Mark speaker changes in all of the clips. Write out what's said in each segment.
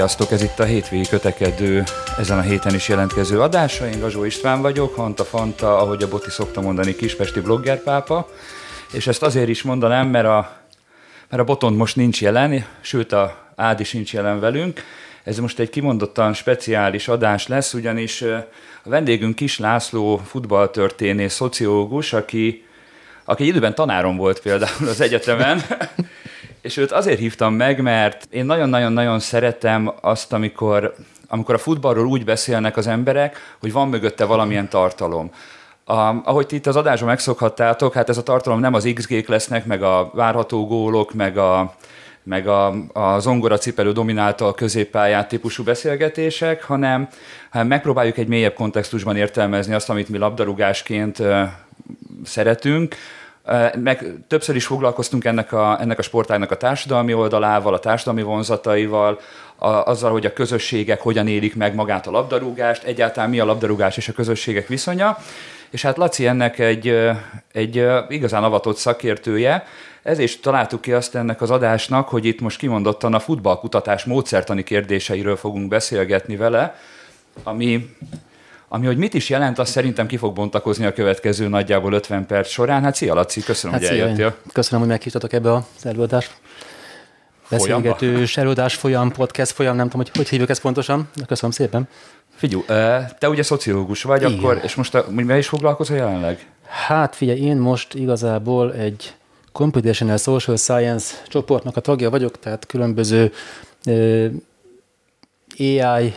Speaker 1: Sziasztok, ez itt a hétvégi kötekedő, ezen a héten is jelentkező adása. Én Gazsó István vagyok, Hanta Fanta, ahogy a Boti szokta mondani, kispesti bloggerpápa. És ezt azért is mondanám, mert a, mert a Botond most nincs jelen, sőt a Ádi sincs jelen velünk. Ez most egy kimondottan speciális adás lesz, ugyanis a vendégünk Kis László futballtörténész, szociológus, aki, aki időben tanárom volt például az egyetemen, és őt azért hívtam meg, mert én nagyon-nagyon-nagyon szeretem azt, amikor, amikor a futballról úgy beszélnek az emberek, hogy van mögötte valamilyen tartalom. A, ahogy itt az adásban megszokhattátok, hát ez a tartalom nem az XG-k lesznek, meg a várható gólok, meg a, meg a, a zongora cipelő dominálta a középpályát típusú beszélgetések, hanem, hanem megpróbáljuk egy mélyebb kontextusban értelmezni azt, amit mi labdarúgásként szeretünk, meg többször is foglalkoztunk ennek a, ennek a sportágnak a társadalmi oldalával, a társadalmi vonzataival, a, azzal, hogy a közösségek hogyan élik meg magát a labdarúgást, egyáltalán mi a labdarúgás és a közösségek viszonya. És hát Laci ennek egy, egy igazán avatott szakértője, ez is találtuk ki azt ennek az adásnak, hogy itt most kimondottan a futballkutatás módszertani kérdéseiről fogunk beszélgetni vele, ami ami, hogy mit is jelent, azt szerintem ki fog bontakozni a következő nagyjából 50 perc során. Hát szia Laci, köszönöm, hát hogy szia, eljöttél.
Speaker 2: Köszönöm, hogy meghívtatok ebbe az előadást. Beszélgető előadás folyam, podcast folyam, nem tudom, hogy hogy hívjuk ezt pontosan, köszönöm szépen.
Speaker 1: Figyú, te ugye szociológus vagy, Igen. akkor, és most mivel is foglalkozol jelenleg?
Speaker 2: Hát figyelj, én most igazából egy Computational Social Science csoportnak a tagja vagyok, tehát különböző AI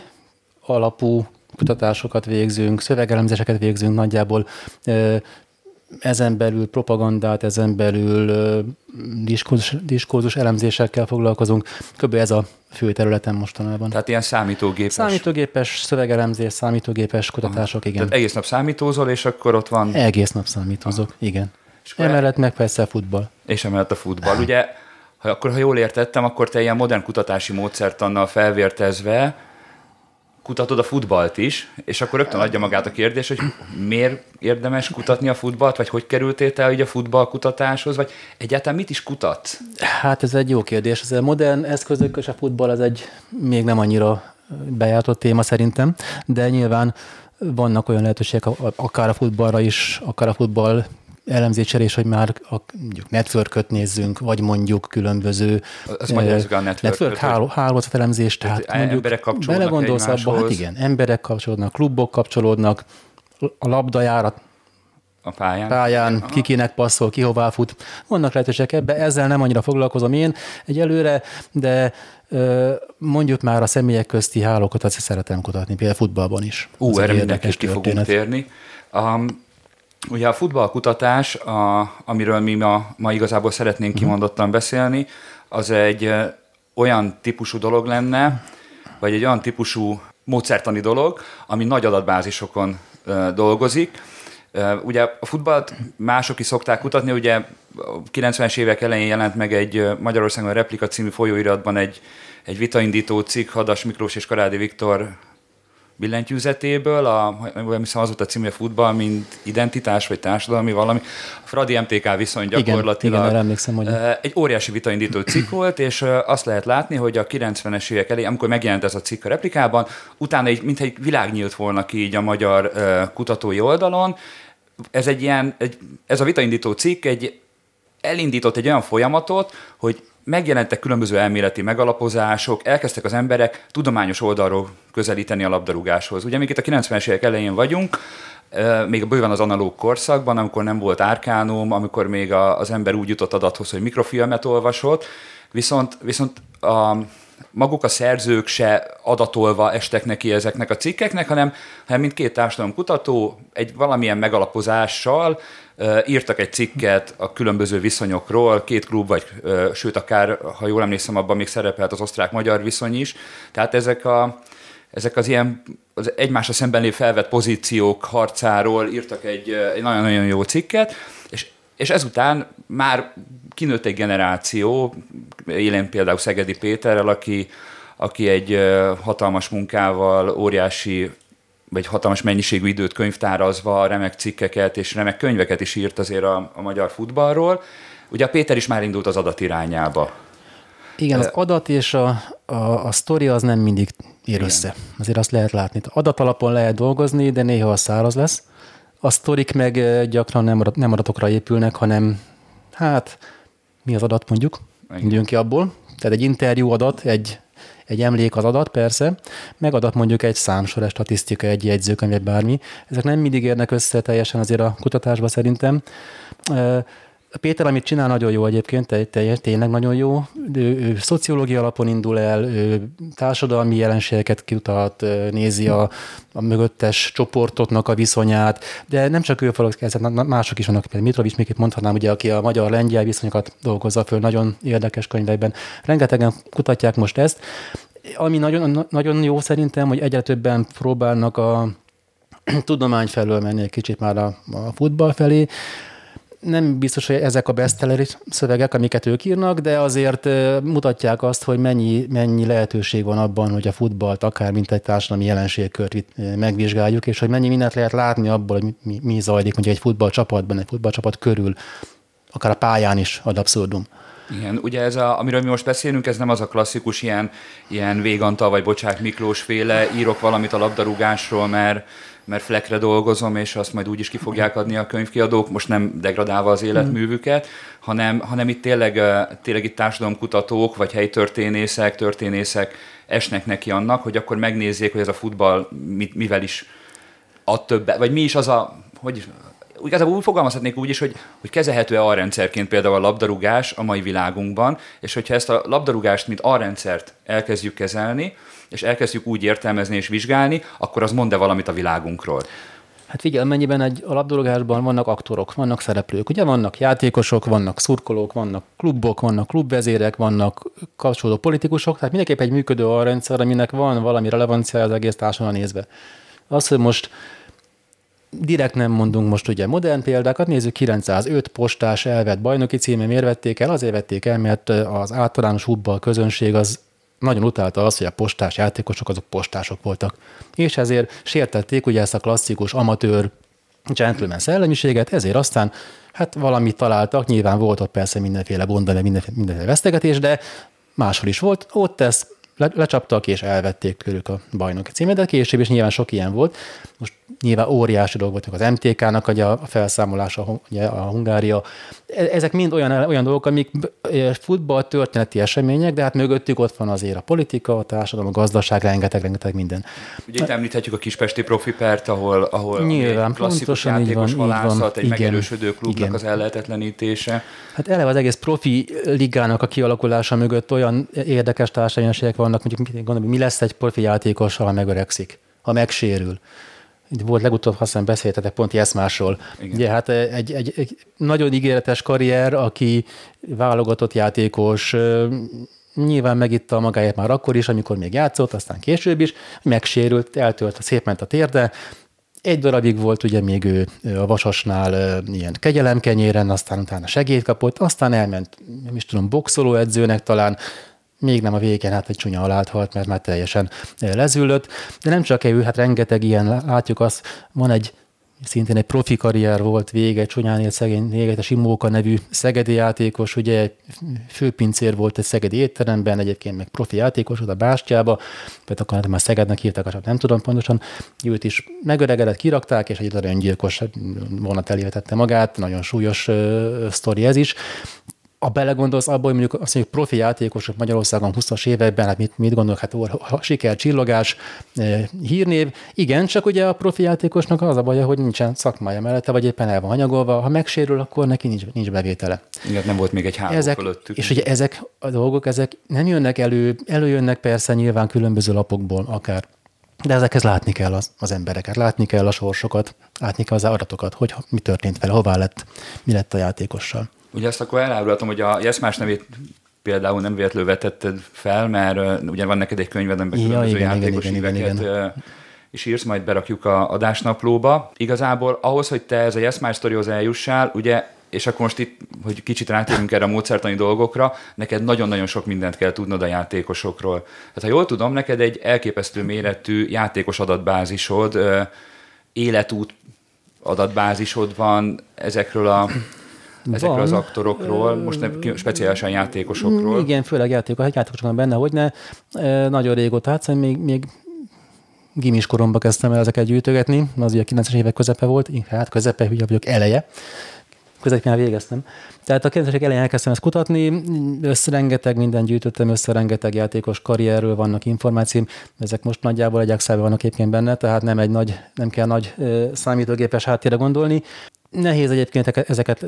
Speaker 2: alapú kutatásokat végzünk, szövegelemzéseket végzünk nagyjából, ezen belül propagandát, ezen belül diskurzus, diskurzus elemzésekkel foglalkozunk. Kb. ez a fő területen mostanában.
Speaker 1: Tehát ilyen számítógépes.
Speaker 2: Számítógépes szövegelemzés, számítógépes kutatások, Aha. igen.
Speaker 1: Tehát egész nap számítózol, és akkor ott van...
Speaker 2: Egész nap számítózok, Aha. igen. És emellett meg persze a futball.
Speaker 1: És emellett a futball. Ugye, ha, akkor ha jól értettem, akkor te ilyen modern kutatási módszertannal felvértezve kutatod a futballt is, és akkor rögtön adja magát a kérdés, hogy miért érdemes kutatni a futballt, vagy hogy kerültél te a futballkutatáshoz, vagy egyáltalán mit is kutat?
Speaker 2: Hát ez egy jó kérdés. Ez a modern eszközök és a futball az egy még nem annyira bejáratott téma szerintem, de nyilván vannak olyan lehetőségek, akár a futballra is, akár a futball elemzéscserés, hogy már a, mondjuk network nézzünk, vagy mondjuk különböző
Speaker 1: Az uh, a network,
Speaker 2: network háló, hálózatelemzést, tehát
Speaker 1: mondjuk belegondolsz abba,
Speaker 2: hát igen, emberek kapcsolódnak, klubok kapcsolódnak, a labdajárat
Speaker 1: a pályán,
Speaker 2: pályán ki kinek passzol, ki hová fut. Vannak lehetőségek ebbe, ezzel nem annyira foglalkozom én egyelőre, de mondjuk már a személyek közti hálókat azt szeretem kutatni, például futballban is.
Speaker 1: Ú, erre mindenki ki fogunk térni. Um, Ugye a futballkutatás, a, amiről mi ma, ma igazából szeretnénk uh-huh. kimondottan beszélni, az egy olyan típusú dolog lenne, vagy egy olyan típusú módszertani dolog, ami nagy adatbázisokon uh, dolgozik. Uh, ugye a futballt mások is szokták kutatni, ugye a 90-es évek elején jelent meg egy Magyarországon Replika című folyóiratban egy, egy vitaindító cikk Hadas Miklós és Karádi Viktor billentyűzetéből, a, hiszem az volt a című futball, mint identitás vagy társadalmi valami. A Fradi MTK viszony gyakorlatilag
Speaker 2: igen, igen, emlékszem, hogy...
Speaker 1: egy óriási vitaindító cikk volt, és azt lehet látni, hogy a 90-es évek elé, amikor megjelent ez a cikk a replikában, utána egy, mintha egy világ nyílt volna ki így a magyar kutatói oldalon. Ez egy ilyen, egy, ez a vitaindító cikk egy elindított egy olyan folyamatot, hogy megjelentek különböző elméleti megalapozások, elkezdtek az emberek tudományos oldalról közelíteni a labdarúgáshoz. Ugye még itt a 90-es évek elején vagyunk, még bőven az analóg korszakban, amikor nem volt árkánum, amikor még az ember úgy jutott adathoz, hogy mikrofilmet olvasott, viszont, viszont a, maguk a szerzők se adatolva estek neki ezeknek a cikkeknek, hanem, hanem mint két társadalomkutató egy valamilyen megalapozással írtak egy cikket a különböző viszonyokról, két klub, vagy sőt akár, ha jól emlékszem, abban még szerepelt az osztrák-magyar viszony is. Tehát ezek, a, ezek az ilyen az egymásra szemben lévő felvett pozíciók harcáról írtak egy, egy nagyon-nagyon jó cikket, és, és ezután már kinőtt egy generáció, élén például Szegedi Péterrel, aki, aki egy hatalmas munkával, óriási vagy hatalmas mennyiségű időt könyvtárazva, remek cikkeket és remek könyveket is írt azért a, a magyar futballról. Ugye a Péter is már indult az adat irányába.
Speaker 2: Igen, az adat és a, a, a sztori az nem mindig ér Igen. össze. Azért azt lehet látni. Adat alapon lehet dolgozni, de néha a száraz lesz. A sztorik meg gyakran nem, nem adatokra épülnek, hanem hát mi az adat mondjuk? Induljon ki abból. Tehát egy interjú adat, egy, egy emlék az adat, persze, meg adat mondjuk egy számsor, egy statisztika, egy jegyzőkönyv, egy bármi. Ezek nem mindig érnek össze teljesen azért a kutatásba szerintem. Péter, amit csinál, nagyon jó egyébként, tényleg nagyon jó. Ő, ő szociológia alapon indul el, ő társadalmi jelenségeket kutat, nézi a, a mögöttes csoportoknak a viszonyát, de nem csak ő foglalkozik, mások is vannak, például Mitrovics, még itt mondhatnám, ugye, aki a magyar-lengyel viszonyokat dolgozza föl, nagyon érdekes könyvekben. Rengetegen kutatják most ezt. Ami nagyon, nagyon jó szerintem, hogy egyre többen próbálnak a tudomány felől menni egy kicsit már a, a futball felé, nem biztos, hogy ezek a bestseller szövegek, amiket ők írnak, de azért mutatják azt, hogy mennyi, mennyi lehetőség van abban, hogy a futballt akár mint egy társadalmi jelenségkört megvizsgáljuk, és hogy mennyi mindent lehet látni abból, hogy mi, mi zajlik mondjuk egy futballcsapatban, egy futballcsapat körül, akár a pályán is ad abszurdum.
Speaker 1: Igen, ugye ez, a, amiről mi most beszélünk, ez nem az a klasszikus ilyen, ilyen Végantal vagy Bocsák Miklós féle, írok valamit a labdarúgásról, mert mert flekre dolgozom, és azt majd úgy is ki fogják adni a könyvkiadók, most nem degradálva az életművüket, hanem, hanem itt tényleg, tényleg itt társadalomkutatók, vagy helyi történészek, történészek esnek neki annak, hogy akkor megnézzék, hogy ez a futball mit, mivel is ad többet, vagy mi is az a, hogy igazából úgy fogalmazhatnék úgy is, hogy, hogy kezelhető-e alrendszerként például a labdarúgás a mai világunkban, és hogyha ezt a labdarúgást, mint alrendszert elkezdjük kezelni, és elkezdjük úgy értelmezni és vizsgálni, akkor az mond-e valamit a világunkról?
Speaker 2: Hát figyelj, mennyiben egy a labdarúgásban vannak aktorok, vannak szereplők. Ugye vannak játékosok, vannak szurkolók, vannak klubok, vannak klubvezérek, vannak kapcsolódó politikusok, tehát mindenképp egy működő rendszer, aminek van valami relevancia az egész társadalomra nézve. Az, hogy most direkt nem mondunk most ugye modern példákat, nézzük 905 postás elvett bajnoki címe, miért vették el? Azért vették el, mert az általános futball közönség az nagyon utálta azt, hogy a postás játékosok azok postások voltak. És ezért sértették ugye ezt a klasszikus amatőr gentleman szellemiséget, ezért aztán hát valamit találtak, nyilván volt ott persze mindenféle gond, mindenféle, mindenféle vesztegetés, de máshol is volt, ott ezt le, lecsaptak és elvették körük a bajnoki címet, de később is nyilván sok ilyen volt. Most nyilván óriási dolog volt az MTK-nak a felszámolása, ugye a Hungária. E, ezek mind olyan, olyan dolgok, amik futball történeti események, de hát mögöttük ott van azért a politika, a társadalom, a gazdaság, rengeteg, rengeteg minden.
Speaker 1: Ugye itt említhetjük a Kispesti profi pert, ahol, ahol
Speaker 2: nyilván, klasszikus játékos
Speaker 1: van, halászat, van, egy igen, megerősödő klubnak igen. az ellehetetlenítése.
Speaker 2: Hát eleve az egész profi ligának a kialakulása mögött olyan érdekes társadalmi vannak, mondjuk gondolom, mi lesz egy profi játékos, ha megöregszik, ha megsérül volt legutóbb, aztán beszéltetek pont Jeszmásról. Ugye hát egy, egy, egy nagyon ígéretes karrier, aki válogatott játékos, nyilván megitta magáért már akkor is, amikor még játszott, aztán később is, megsérült, eltölt, szép ment a térde, egy darabig volt ugye még ő a Vasasnál ilyen kegyelemkenyéren, aztán utána segélyt kapott, aztán elment, nem is tudom, boxoló edzőnek talán, még nem a végén, hát egy csúnya alált halt, mert már teljesen lezüllött. De nem csak ő, hát rengeteg ilyen, látjuk azt, van egy szintén egy profi karrier volt vége, csúnyán élt szegény Négetes Imóka nevű szegedi játékos, ugye főpincér volt egy szegedi étteremben, egyébként meg profi játékos ott a Bástyába, vagy akkor már Szegednek hívták, nem tudom pontosan, őt is megöregedett, kirakták, és egy öngyilkos vonat elévetette magát, nagyon súlyos uh, sztori ez is ha belegondolsz abból, hogy mondjuk azt mondjuk profi játékosok Magyarországon 20-as években, hát mit, mit gondolok, hát ó, siker, csillogás, eh, hírnév, igen, csak ugye a profi játékosnak az a baja, hogy nincsen szakmája mellette, vagy éppen el van anyagolva, ha megsérül, akkor neki nincs, nincs bevétele.
Speaker 1: Igen, nem volt még egy három
Speaker 2: ezek, fölöttük. És ugye ezek a dolgok, ezek nem jönnek elő, előjönnek persze nyilván különböző lapokból akár, de ezekhez látni kell az, az embereket, látni kell a sorsokat, látni kell az adatokat, hogy mi történt vele, hová lett, mi lett a játékossal.
Speaker 1: Ugye ezt akkor elárulhatom, hogy a Jeszmás nevét például nem véletlenül vetetted fel, mert uh, ugye van neked egy könyved, amiben ja, különböző igen, játékos igen, igen, igen, igen. Uh, és írsz, majd berakjuk a adásnaplóba. Igazából ahhoz, hogy te ez a Jeszmás sztorihoz eljussál, ugye és akkor most itt, hogy kicsit rátérünk erre a módszertani dolgokra, neked nagyon-nagyon sok mindent kell tudnod a játékosokról. Tehát ha jól tudom, neked egy elképesztő méretű játékos adatbázisod, életút adatbázisod van ezekről a ezekről Van. az aktorokról, most nem speciálisan játékosokról.
Speaker 2: Igen, főleg játékosok, hát játékosok benne, hogy ne. Nagyon régóta hát még, még gimis koromban kezdtem el ezeket gyűjtögetni, az ugye a 90-es évek közepe volt, hát közepe, hülye vagyok, eleje közepén végeztem. Tehát a 90-es elején elkezdtem ezt kutatni, össze rengeteg minden gyűjtöttem, össze rengeteg játékos karrierről vannak információim, ezek most nagyjából egy excel vannak egyébként benne, tehát nem egy nagy, nem kell nagy számítógépes háttérre gondolni. Nehéz egyébként ezeket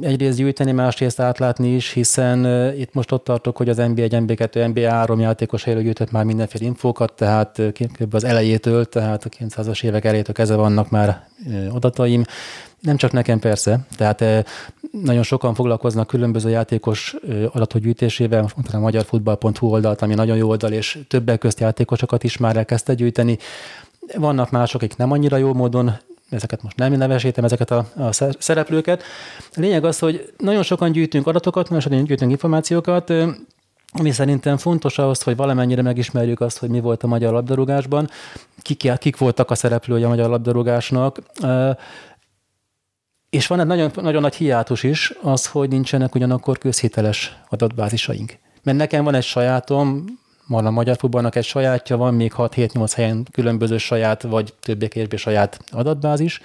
Speaker 2: egyrészt gyűjteni, másrészt átlátni is, hiszen itt most ott tartok, hogy az NBA1, NBA2, NBA3 játékos helyről gyűjtött már mindenféle infókat, tehát az elejétől, tehát a 900-as évek elejétől kezdve vannak már adataim. Nem csak nekem persze, tehát nagyon sokan foglalkoznak különböző játékos adatok gyűjtésével, most mondtam a magyarfutball.hu oldalt, ami nagyon jó oldal, és többek közt játékosokat is már elkezdte gyűjteni. Vannak mások, akik nem annyira jó módon ezeket most nem nevesítem, ezeket a, a szereplőket. A lényeg az, hogy nagyon sokan gyűjtünk adatokat, nagyon sokan gyűjtünk információkat, ami szerintem fontos ahhoz, hogy valamennyire megismerjük azt, hogy mi volt a magyar labdarúgásban, kik, kik voltak a szereplői a magyar labdarúgásnak. És van egy nagyon, nagyon nagy hiátus is, az, hogy nincsenek ugyanakkor közhiteles adatbázisaink. Mert nekem van egy sajátom, van a magyar futballnak egy sajátja, van még 6-7-8 helyen különböző saját, vagy többé-kevésbé saját adatbázis,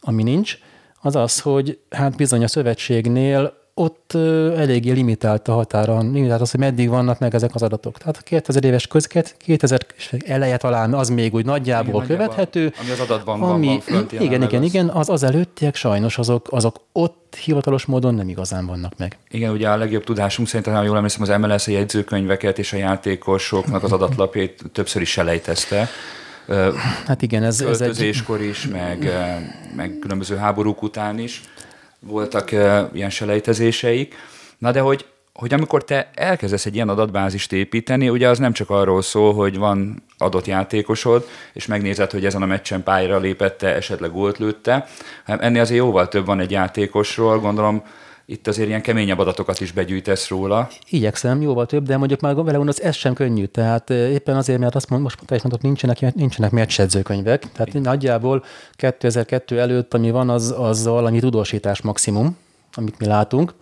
Speaker 2: ami nincs, az az, hogy hát bizony a szövetségnél ott eléggé limitált a határa, limitált az, hogy meddig vannak meg ezek az adatok. Tehát a 2000 éves közket, 2000 eleje talán az még úgy nagyjából igen, követhető.
Speaker 1: Ami az adatban ami, van fönt,
Speaker 2: Igen, igen, az... igen, az, az előttiek sajnos azok, azok ott hivatalos módon nem igazán vannak meg.
Speaker 1: Igen, ugye a legjobb tudásunk szerint, ha jól emlékszem, az MLS a jegyzőkönyveket és a játékosoknak az adatlapjait többször is selejtezte.
Speaker 2: Hát igen, ez,
Speaker 1: ez egy... is, meg, meg különböző háborúk után is voltak ilyen selejtezéseik. Na de hogy, hogy amikor te elkezdesz egy ilyen adatbázist építeni, ugye az nem csak arról szól, hogy van adott játékosod, és megnézed, hogy ezen a meccsen pályára lépette, esetleg gólt lőtte, ennél azért jóval több van egy játékosról, gondolom itt azért ilyen keményebb adatokat is begyűjtesz róla.
Speaker 2: Igyekszem, jóval több, de mondjuk már vele az ez sem könnyű. Tehát éppen azért, mert azt mond, most mondta, mondott, nincsenek, nincsenek meccsedzőkönyvek. Tehát Igen. nagyjából 2002 előtt, ami van, az, az valami tudósítás maximum, amit mi látunk.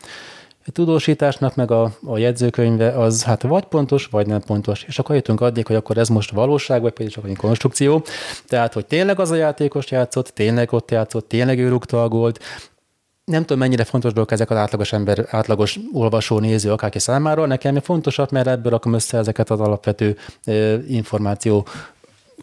Speaker 2: A tudósításnak meg a, a jegyzőkönyve az hát vagy pontos, vagy nem pontos. És akkor jutunk addig, hogy akkor ez most valóság, vagy pedig csak egy konstrukció. Tehát, hogy tényleg az a játékos játszott, tényleg ott játszott, tényleg ő rúgta a gólt, nem tudom, mennyire fontos dolgok ezek az átlagos ember, átlagos olvasó, néző, akárki számára. Nekem fontosabb, mert ebből rakom össze ezeket az alapvető információ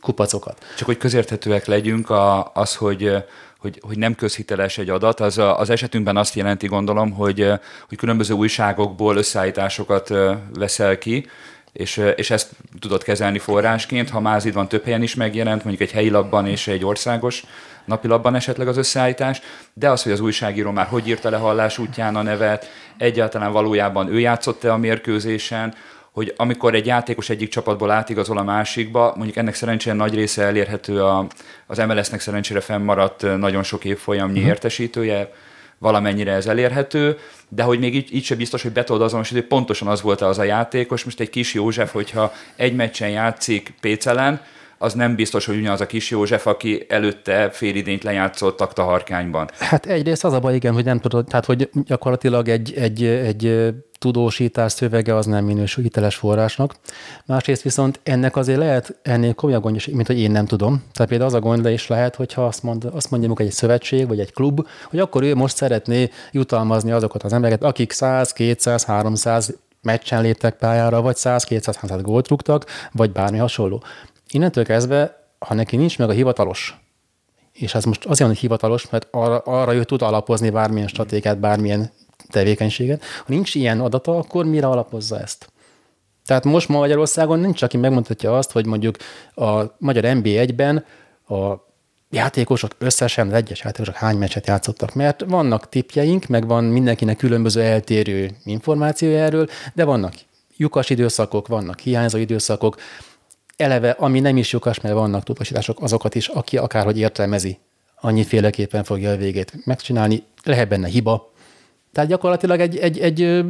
Speaker 2: kupacokat.
Speaker 1: Csak hogy közérthetőek legyünk, a, az, hogy hogy, hogy nem közhiteles egy adat, az az esetünkben azt jelenti, gondolom, hogy, hogy különböző újságokból összeállításokat veszel ki, és, és ezt tudod kezelni forrásként, ha már van több helyen is megjelent, mondjuk egy helyi labban és egy országos napilapban esetleg az összeállítás, de az, hogy az újságíró már hogy írta le hallás útján a nevet, egyáltalán valójában ő játszott-e a mérkőzésen, hogy amikor egy játékos egyik csapatból átigazol a másikba, mondjuk ennek szerencsére nagy része elérhető a, az MLS-nek szerencsére fennmaradt nagyon sok évfolyamnyi uh-huh. értesítője, valamennyire ez elérhető, de hogy még így, így sem biztos, hogy be tudod azonosítani, hogy pontosan az volt az a játékos. Most egy kis József, hogyha egy meccsen játszik Pécelen, az nem biztos, hogy ugyanaz a kis József, aki előtte félidényt lejátszott a harkányban.
Speaker 2: Hát egyrészt az a baj, igen, hogy nem tudod, tehát hogy gyakorlatilag egy, egy, egy tudósítás szövege az nem minősül hiteles forrásnak. Másrészt viszont ennek azért lehet ennél komolyabb gondja, mint hogy én nem tudom. Tehát például az a gond is lehet, hogyha azt, mond, azt mondja egy szövetség vagy egy klub, hogy akkor ő most szeretné jutalmazni azokat az embereket, akik 100, 200, 300 meccsen léptek pályára, vagy 100, 200, 300 gólt rúgtak, vagy bármi hasonló. Innentől kezdve, ha neki nincs meg a hivatalos, és ez most azért van, hivatalos, mert arra, arra ő tud alapozni bármilyen stratégiát, bármilyen tevékenységet. Ha nincs ilyen adata, akkor mire alapozza ezt? Tehát most ma Magyarországon nincs, aki megmondhatja azt, hogy mondjuk a magyar NB1-ben a játékosok összesen, az egyes játékosok hány meccset játszottak, mert vannak tipjeink, meg van mindenkinek különböző eltérő információja erről, de vannak lyukas időszakok, vannak hiányzó időszakok, eleve, ami nem is lyukas, mert vannak tudósítások, azokat is, aki akárhogy értelmezi, annyiféleképpen fogja a végét megcsinálni, lehet benne hiba, tehát gyakorlatilag egy, egy, egy,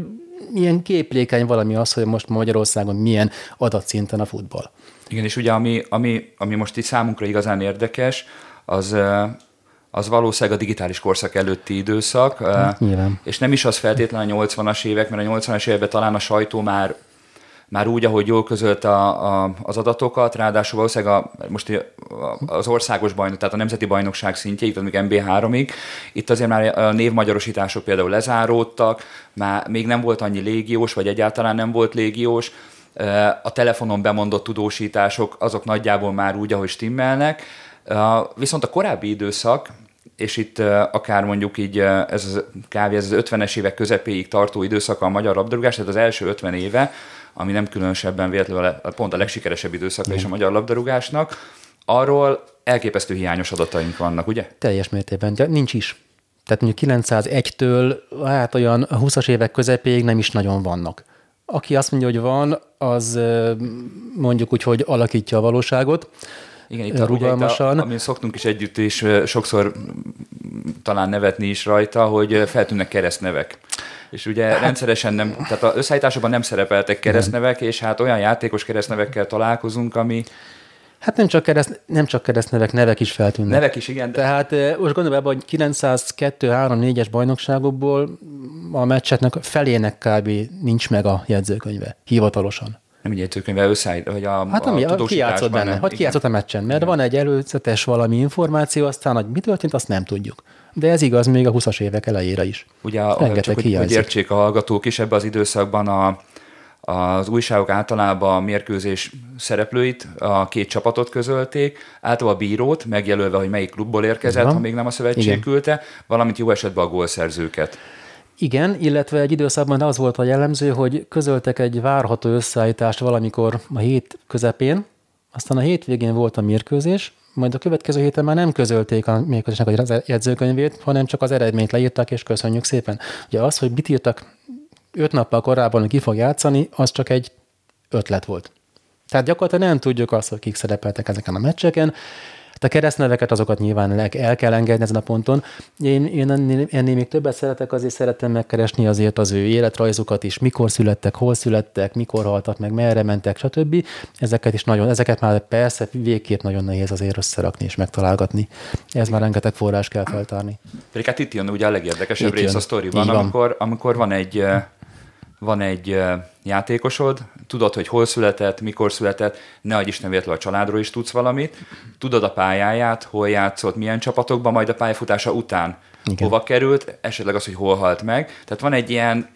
Speaker 2: ilyen képlékeny valami az, hogy most Magyarországon milyen adatszinten a futball.
Speaker 1: Igen, és ugye ami, ami, ami most itt számunkra igazán érdekes, az, az valószínűleg a digitális korszak előtti időszak.
Speaker 2: Nyilván.
Speaker 1: És nem is az feltétlenül a 80-as évek, mert a 80-as években talán a sajtó már már úgy, ahogy jól közölt a, a, az adatokat, ráadásul valószínűleg a, most az országos bajnok, tehát a nemzeti bajnokság szintjéig, tehát még MB3-ig, itt azért már a névmagyarosítások például lezáródtak, már még nem volt annyi légiós, vagy egyáltalán nem volt légiós, a telefonon bemondott tudósítások, azok nagyjából már úgy, ahogy stimmelnek, viszont a korábbi időszak, és itt akár mondjuk így ez az, kávé, ez az 50-es évek közepéig tartó időszak a magyar labdarúgás, tehát az első 50 éve, ami nem különösebben véletlenül pont a legsikeresebb időszaka is a magyar labdarúgásnak, arról elképesztő hiányos adataink vannak, ugye?
Speaker 2: Teljes mértékben, de nincs is. Tehát mondjuk 901-től hát olyan 20-as évek közepéig nem is nagyon vannak. Aki azt mondja, hogy van, az mondjuk úgy, hogy alakítja a valóságot.
Speaker 1: Igen, itt rugalmasan. Amin szoktunk is együtt, és sokszor talán nevetni is rajta, hogy feltűnnek keresztnevek és ugye hát, rendszeresen nem, tehát az összeállításokban nem szerepeltek keresztnevek, és hát olyan játékos keresztnevekkel találkozunk, ami,
Speaker 2: Hát nem csak, kereszt, nem csak keresztnevek, nevek is feltűnnek.
Speaker 1: Nevek is, igen.
Speaker 2: De... Tehát most gondolom ebben, hogy 902 3 4-es bajnokságokból a meccsetnek felének kb. nincs meg a jegyzőkönyve, hivatalosan.
Speaker 1: Nem jegyzőkönyve összeállít, hogy a,
Speaker 2: Hát ami,
Speaker 1: a
Speaker 2: ki játszott benne, nem, hogy ki játszott a meccsen, mert igen. van egy előzetes valami információ, aztán, hogy mi történt, azt nem tudjuk de ez igaz még a 20-as évek elejére is.
Speaker 1: Ugye, Rengeteg csak hogy, hogy értsék a hallgatók is, ebben az időszakban a, az újságok általában a mérkőzés szereplőit, a két csapatot közölték, általában a bírót, megjelölve, hogy melyik klubból érkezett, ha még nem a szövetség Igen. küldte, valamint jó esetben a gólszerzőket.
Speaker 2: Igen, illetve egy időszakban az volt a jellemző, hogy közöltek egy várható összeállítást valamikor a hét közepén, aztán a hétvégén volt a mérkőzés, majd a következő héten már nem közölték a mérkőzésnek a jegyzőkönyvét, hanem csak az eredményt leírták, és köszönjük szépen. Ugye az, hogy mit írtak öt nappal korábban, hogy ki fog játszani, az csak egy ötlet volt. Tehát gyakorlatilag nem tudjuk azt, hogy kik szerepeltek ezeken a meccseken, a keresztneveket azokat nyilván el kell engedni ezen a ponton. Én, én ennél, ennél még többet szeretek, azért szeretem megkeresni azért az ő életrajzukat is, mikor születtek, hol születtek, mikor haltak meg, merre mentek, stb. Ezeket is nagyon, ezeket már persze végképp nagyon nehéz azért összerakni és megtalálgatni. Ez már rengeteg forrás kell feltárni.
Speaker 1: Pedig hát itt jön ugye a legérdekesebb itt rész jön. a sztoriban, amikor, amikor van egy van egy játékosod, tudod, hogy hol született, mikor született, ne adj Isten véletlenül a családról is tudsz valamit, tudod a pályáját, hol játszott, milyen csapatokban, majd a pályafutása után Igen. hova került, esetleg az, hogy hol halt meg. Tehát van egy ilyen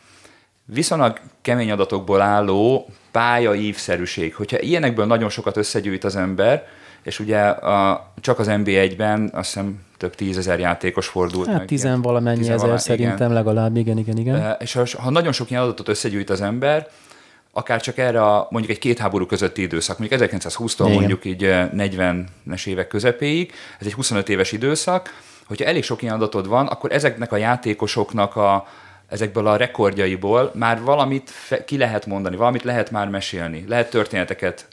Speaker 1: viszonylag kemény adatokból álló pályaívszerűség. Hogyha ilyenekből nagyon sokat összegyűjt az ember, és ugye a, csak az NB1-ben azt hiszem több tízezer játékos fordult
Speaker 2: hát meg. tizen valamennyi tizen ezer szerintem igen. legalább, igen, igen, igen.
Speaker 1: És ha, ha nagyon sok ilyen adatot összegyűjt az ember, akár csak erre a, mondjuk egy két háború közötti időszak, mondjuk 1920-tól mondjuk így 40-es évek közepéig, ez egy 25 éves időszak, hogyha elég sok ilyen adatod van, akkor ezeknek a játékosoknak a, ezekből a rekordjaiból már valamit fe, ki lehet mondani, valamit lehet már mesélni, lehet történeteket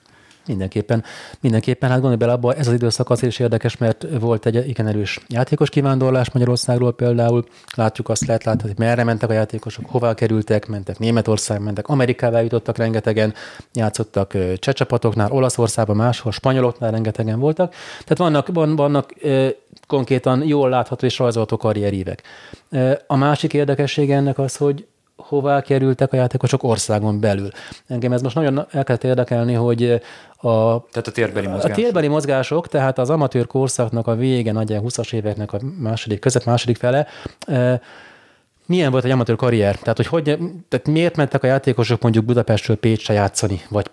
Speaker 2: Mindenképpen, mindenképpen, hát gondolj bele abba, ez az időszak azért is érdekes, mert volt egy igen erős játékos kivándorlás Magyarországról például. Látjuk azt, lehet látni, hogy merre mentek a játékosok, hová kerültek, mentek Németország, mentek Amerikába jutottak rengetegen, játszottak csecsapatoknál, Olaszországban, máshol, spanyoloknál rengetegen voltak. Tehát vannak, van, vannak konkrétan jól látható és rajzolható karrierívek. A másik érdekessége ennek az, hogy hová kerültek a játékosok országon belül. Engem ez most nagyon el kellett érdekelni, hogy a,
Speaker 1: tehát a térbeli mozgások.
Speaker 2: A térbeli mozgások, tehát az amatőr korszaknak a vége, nagyjából 20-as éveknek a második, között második fele, milyen volt egy amatőr karrier? Tehát, hogy, hogy tehát miért mentek a játékosok mondjuk Budapestről Pécsre játszani, vagy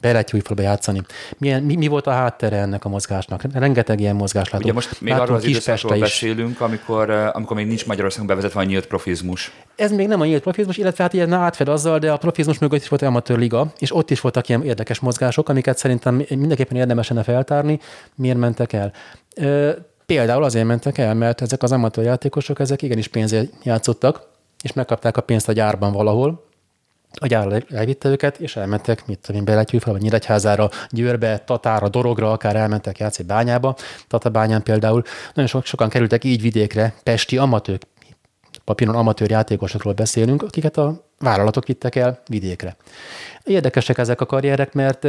Speaker 2: Pécstől Beretyújfalba játszani. Milyen, mi, mi, volt a háttere ennek a mozgásnak? Rengeteg ilyen mozgás látunk.
Speaker 1: Ugye most még arról az időszakról beszélünk, amikor, amikor még nincs Magyarországon bevezetve a nyílt profizmus.
Speaker 2: Ez még nem a nyílt profizmus, illetve hát ilyen átfed azzal, de a profizmus mögött is volt amatőr liga, és ott is voltak ilyen érdekes mozgások, amiket szerintem mindenképpen érdemes lenne feltárni, miért mentek el. Például azért mentek el, mert ezek az amatőr játékosok, ezek igenis pénzért játszottak, és megkapták a pénzt a gyárban valahol, a gyár elvitte őket, és elmentek, mit tudom én, Belettyűfel, vagy Nyíregyházára, Győrbe, Tatára, Dorogra, akár elmentek játszani bányába, Tatabányán például. Nagyon so, sokan kerültek így vidékre, pesti amatőr, papíron amatőr játékosokról beszélünk, akiket a vállalatok vittek el vidékre. Érdekesek ezek a karrierek, mert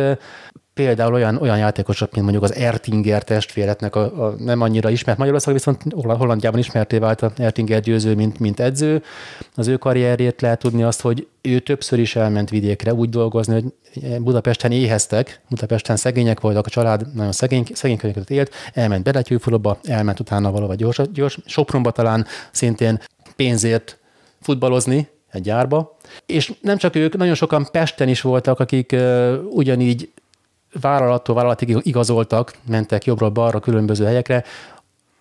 Speaker 2: például olyan, olyan játékosok, mint mondjuk az Ertinger testvéretnek a, a nem annyira ismert Magyarországon, viszont Hollandiában ismerté vált a Ertinger győző, mint, mint edző. Az ő karrierjét lehet tudni azt, hogy ő többször is elment vidékre úgy dolgozni, hogy Budapesten éheztek, Budapesten szegények voltak, a család nagyon szegény, szegény környéket élt, elment Beletyűfaluba, elment utána valahol gyors, gyors, Sopronba talán szintén pénzért futballozni egy gyárba. És nem csak ők, nagyon sokan Pesten is voltak, akik ugyanígy vállalattól vállalatig igazoltak, mentek jobbról balra különböző helyekre.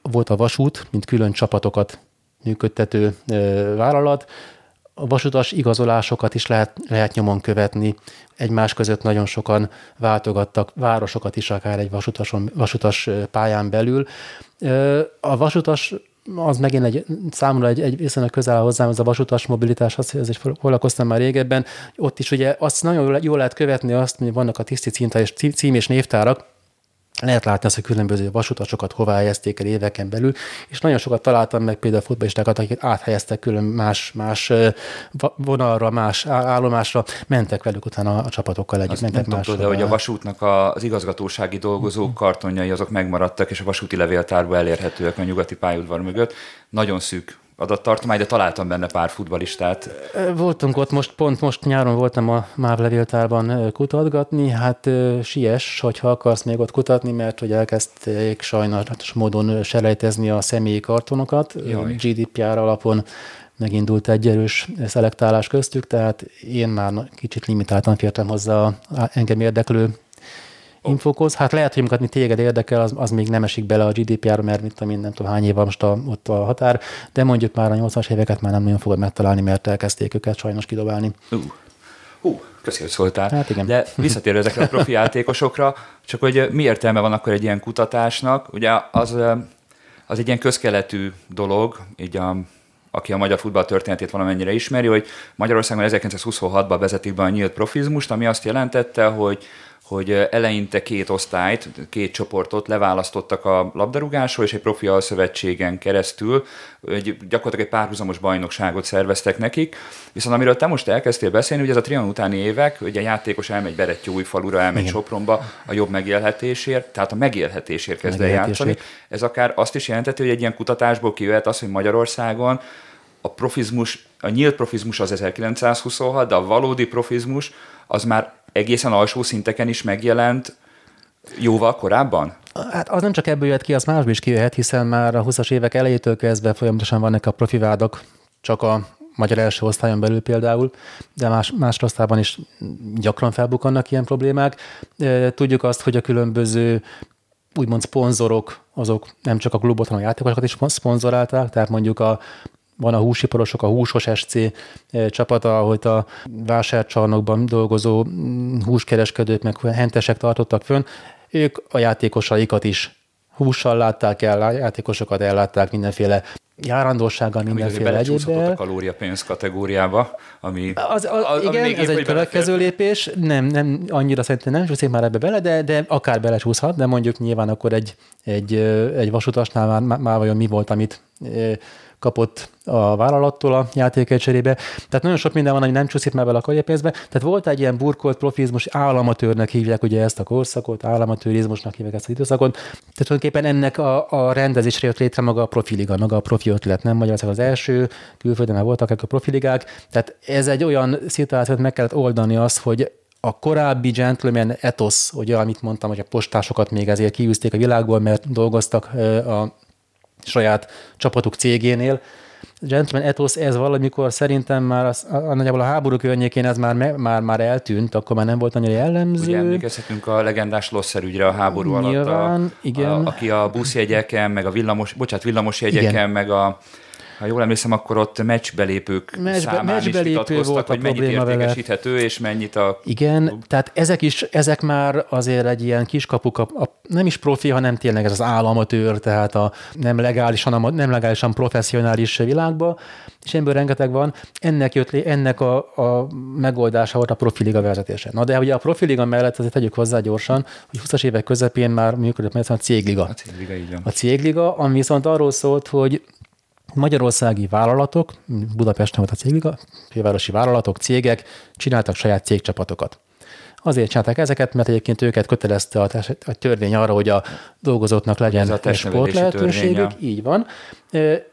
Speaker 2: Volt a vasút, mint külön csapatokat működtető vállalat. A vasutas igazolásokat is lehet, lehet nyomon követni. Egymás között nagyon sokan váltogattak városokat is, akár egy vasutason, vasutas pályán belül. A vasutas az megint egy, számomra egy, egy viszonylag közel hozzám, az a vasutas mobilitás, az, ez is foglalkoztam már régebben. Ott is ugye azt nagyon jól lehet követni azt, hogy vannak a tiszti cím és névtárak, lehet látni azt, hogy különböző vasutasokat hová helyezték el éveken belül, és nagyon sokat találtam meg például futballistákat, akik áthelyeztek külön más, más vonalra, más állomásra, mentek velük utána a csapatokkal együtt. mentek
Speaker 1: nem tudom, de hogy a vasútnak az igazgatósági dolgozók kartonjai azok megmaradtak, és a vasúti levéltárba elérhetőek a nyugati pályaudvar mögött. Nagyon szűk adattartomány, de találtam benne pár futbalistát.
Speaker 2: Voltunk ott, most pont most nyáron voltam a MÁV levéltárban kutatgatni, hát siess, hogyha akarsz még ott kutatni, mert hogy elkezdték sajnálatos módon selejtezni a személyi kartonokat, Jaj. GDPR alapon megindult egy erős szelektálás köztük, tehát én már kicsit limitáltan fértem hozzá engem érdeklő infókhoz. Hát lehet, hogy mi téged érdekel, az, az még nem esik bele a GDPR-ra, mert mit tudom én, nem tudom hány év van most a, ott a határ, de mondjuk már a 80-as éveket már nem nagyon fogod megtalálni, mert elkezdték őket sajnos kidobálni.
Speaker 1: Uh. Hú, köszi, hogy szóltál. Hát igen. De visszatérő ezekre a profi játékosokra, csak hogy mi értelme van akkor egy ilyen kutatásnak? Ugye az, az egy ilyen közkeletű dolog, így a, aki a magyar futball történetét valamennyire ismeri, hogy Magyarországon 1926-ban vezetik be a nyílt profizmust, ami azt jelentette, hogy hogy eleinte két osztályt, két csoportot leválasztottak a labdarúgásról, és egy profi alszövetségen keresztül egy, gyakorlatilag egy párhuzamos bajnokságot szerveztek nekik. Viszont amiről te most elkezdtél beszélni, hogy ez a trian utáni évek, hogy a játékos elmegy új falura, elmegy Igen. Sopronba a jobb megélhetésért, tehát a megélhetésért kezd el játszani. Ez akár azt is jelenteti, hogy egy ilyen kutatásból kijöhet az, hogy Magyarországon a profizmus, a nyílt profizmus az 1926, de a valódi profizmus az már egészen alsó szinteken is megjelent jóval korábban?
Speaker 2: Hát az nem csak ebből jött ki, az másból is kijöhet, hiszen már a 20-as évek elejétől kezdve folyamatosan vannak a profivádak, csak a magyar első osztályon belül például, de más, más osztályban is gyakran felbukannak ilyen problémák. Tudjuk azt, hogy a különböző úgymond szponzorok, azok nem csak a klubot, hanem a játékosokat is szponzorálták, tehát mondjuk a van a húsiparosok, a Húsos SC eh, csapata, ahogy a vásárcsarnokban dolgozó mm, húskereskedők, meg hentesek tartottak fönn, ők a játékosaikat is hússal látták el, a játékosokat ellátták mindenféle járandósággal, mindenféle egyébben.
Speaker 1: a kalóriapénz kategóriába, ami...
Speaker 2: Az, az, az, igen, ami ez egy következő lépés. Nem, nem, annyira szerintem nem csúszik már ebbe bele, de, de akár belecsúszhat, de mondjuk nyilván akkor egy, egy, egy vasutasnál már, már vajon mi volt, amit kapott a vállalattól a játékért cserébe. Tehát nagyon sok minden van, ami nem csúszik már bele a karrierpénzbe. Tehát volt egy ilyen burkolt profizmus, államatőrnek hívják ugye ezt a korszakot, államatőrizmusnak hívják ezt az időszakot. Tehát tulajdonképpen ennek a, a rendezésre jött létre maga a profiliga, maga a profi ötlet, nem Magyarország az első, külföldön már voltak a profiligák. Tehát ez egy olyan szituációt meg kellett oldani azt, hogy a korábbi gentleman ethos, ugye, amit mondtam, hogy a postásokat még ezért kiűzték a világból, mert dolgoztak a saját csapatuk cégénél. Gentleman Ethos, ez valamikor szerintem már az, a, nagyjából a háború környékén ez már, már, már eltűnt, akkor már nem volt annyira jellemző. Ugye
Speaker 1: emlékezhetünk a legendás Losser ügyre a háború Nyilván, alatt, a, igen. A, aki a buszjegyeken, meg a villamos, bocsánat, villamos jegyeken, igen. meg a ha jól emlékszem, akkor ott meccsbelépők Meccsbe, számán meccsbelépő is volt hogy mennyit értékesíthető, vele. és mennyit a...
Speaker 2: Igen, klub. tehát ezek is, ezek már azért egy ilyen kiskapuk, a, a, nem is profi, hanem tényleg ez az államatőr, tehát a nem legálisan, nem legálisan professzionális világba, és ebből rengeteg van. Ennek jött lé, ennek a, a megoldása volt a profiliga vezetése. Na de ugye a profiliga mellett azért tegyük hozzá gyorsan, hogy 20-as évek közepén már működött mert a cégliga.
Speaker 1: A cégliga, így van.
Speaker 2: A cégliga, ami viszont arról szólt, hogy magyarországi vállalatok, Budapesten volt a cégliga, fővárosi vállalatok, cégek csináltak saját cégcsapatokat. Azért csinálták ezeket, mert egyébként őket kötelezte a, a törvény arra, hogy a dolgozóknak legyen
Speaker 1: Ez a
Speaker 2: sport lehetőségük.
Speaker 1: törvénye.
Speaker 2: Így van.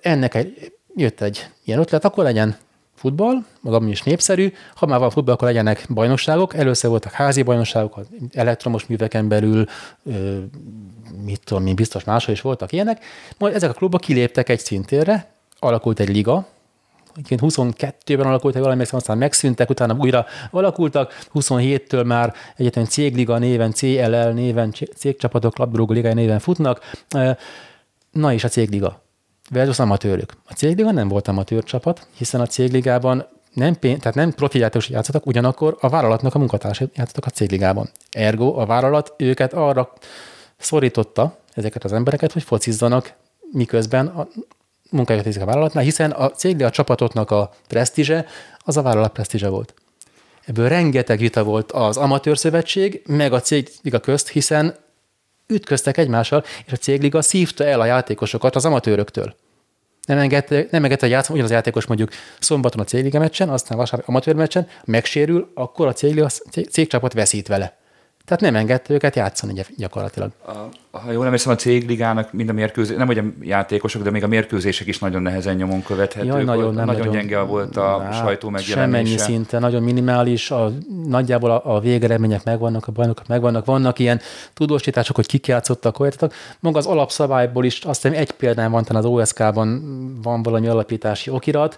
Speaker 2: Ennek egy, jött egy ilyen ötlet, akkor legyen futball, maga is népszerű. Ha már van futball, akkor legyenek bajnokságok. Először voltak házi bajnokságok, az elektromos műveken belül, mit tudom én, biztos máshol is voltak ilyenek. Majd ezek a klubok kiléptek egy szintérre, alakult egy liga, Egyébként 22-ben alakult, ha valami aztán megszűntek, utána újra alakultak, 27-től már egyetem cégliga néven, CLL néven, cégcsapatok, labdarúgó liga néven futnak. Na és a cégliga. Versus amatőrök. A cégliga nem volt amatőr csapat, hiszen a cégligában nem, pénz, tehát nem profi játékosok játszottak, ugyanakkor a vállalatnak a munkatársai játszottak a cégligában. Ergo a vállalat őket arra szorította, ezeket az embereket, hogy focizzanak, miközben a munkájukat végzik a vállalatnál, hiszen a cégliga csapatoknak a presztízse az a vállalat presztízse volt. Ebből rengeteg vita volt az amatőr szövetség, meg a cégliga közt, hiszen ütköztek egymással, és a cégliga szívta el a játékosokat az amatőröktől. Nem engedte, nem engedte, játszom, ugyanaz a játékos mondjuk szombaton a cégliga meccsen, aztán vasárnap amatőr meccsen, megsérül, akkor a cégliga, cégcsapat veszít vele. Tehát nem engedte őket játszani gyakorlatilag.
Speaker 1: A, ha jól emlékszem, a cégligának mind a mérkőzés, nem hogy a játékosok, de még a mérkőzések is nagyon nehezen nyomon követhetők.
Speaker 2: Jaj, nagyon, nem,
Speaker 1: nagyon,
Speaker 2: nagyon
Speaker 1: gyenge volt a hát, sajtó megjelenése.
Speaker 2: Semmennyi szinte, nagyon minimális, a, nagyjából a, a végeredmények megvannak, a bajnokok megvannak, vannak ilyen tudósítások, hogy kik játszottak, olyat. Maga az alapszabályból is, azt hiszem egy példán van, az OSK-ban van valami alapítási okirat,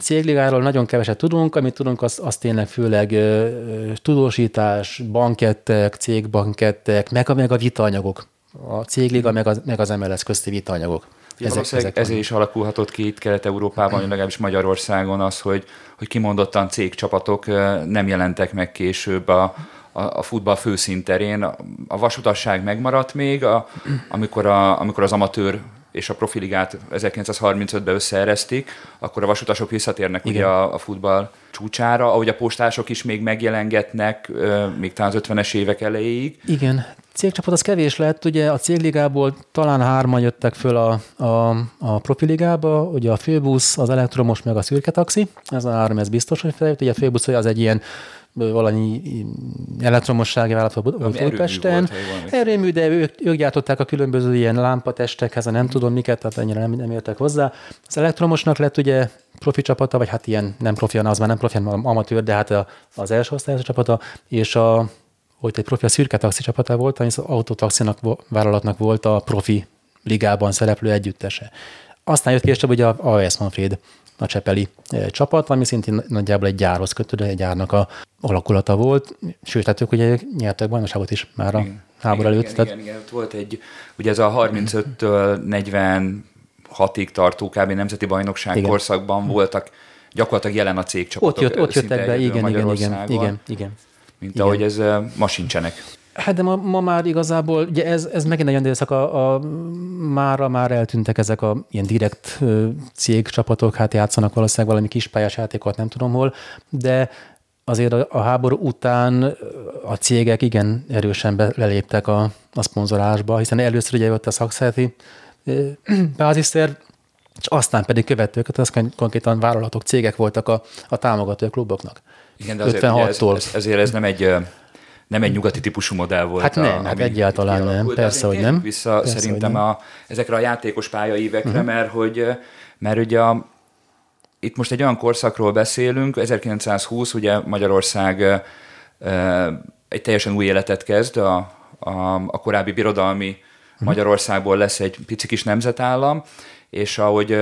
Speaker 2: cégligáról nagyon keveset tudunk, amit tudunk, az, az tényleg főleg ö, tudósítás, bankettek, cégbankettek, meg a, meg a vitaanyagok. A cégliga, meg az, meg az MLS közti vitaanyagok.
Speaker 1: Ezek, ezek ezért is alakulhatott ki itt Kelet-Európában, legalábbis Magyarországon az, hogy, hogy kimondottan cégcsapatok nem jelentek meg később a, a, a futball főszínterén. A vasutasság megmaradt még, a, amikor, a, amikor az amatőr és a profiligát 1935-ben összeeresztik, akkor a vasutasok visszatérnek Igen. ugye a, a futball csúcsára, ahogy a postások is még megjelengetnek, még talán az 50-es évek elejéig.
Speaker 2: Igen, cégcsapat az kevés lett, ugye a cégligából talán hárman jöttek föl a, a, a profiligába, ugye a főbusz, az elektromos, meg a szürke taxi, ez a három, ez biztos, hogy feljött, ugye a főbusz az egy ilyen valami elektromossági vállalat volt Újpesten. Erőmű, de ők, ők gyártották a különböző ilyen lámpatestekhez, nem tudom miket, tehát ennyire nem, nem értek hozzá. Az elektromosnak lett ugye profi csapata, vagy hát ilyen nem profi, az már nem profi, hanem amatőr, de hát az első osztályos csapata, és a hogy egy profi a szürke taxi csapata volt, az autotaxinak vállalatnak volt a profi ligában szereplő együttese. Aztán jött később ugye a AS Manfred a Csepeli csapat, ami szintén nagyjából egy gyárhoz kötődő, egy gyárnak a alakulata volt, sőt, hát ők ugye nyertek bajnokságot is már a igen, háború előtt.
Speaker 1: Igen, tehát... igen, igen, volt egy, ugye ez a 35-től 46-ig tartó kb. nemzeti bajnokság igen. korszakban voltak gyakorlatilag jelen a cégcsapatok.
Speaker 2: Ott, jött, ott jöttek be, igen, igen, igen, igen, igen.
Speaker 1: Mint igen. ahogy ez ma sincsenek.
Speaker 2: Hát de ma, ma már igazából, ugye ez, ez megint egy olyan időszak, a, a, mára már eltűntek ezek a ilyen direkt cégcsapatok, hát játszanak valószínűleg valami kispályás játékot, nem tudom hol, de azért a, a háború után a cégek igen erősen beléptek a, a szponzorásba, hiszen először ugye jött a szakszereti bázisszerv, és aztán pedig követők, az konkrétan vállalatok, cégek voltak a, a támogató kluboknak.
Speaker 1: Igen, de azért, 56-tól. Ez, ez, ezért ez nem egy nem egy nyugati típusú modell volt.
Speaker 2: Hát nem, a, hát egyáltalán nem, persze, hogy nem.
Speaker 1: Vissza
Speaker 2: persze,
Speaker 1: szerintem nem. A, ezekre a játékos pályaívekre, uh-huh. mert hogy, mert ugye a, itt most egy olyan korszakról beszélünk, 1920, ugye Magyarország egy teljesen új életet kezd, a, a, a korábbi birodalmi uh-huh. Magyarországból lesz egy pici kis nemzetállam, és ahogy,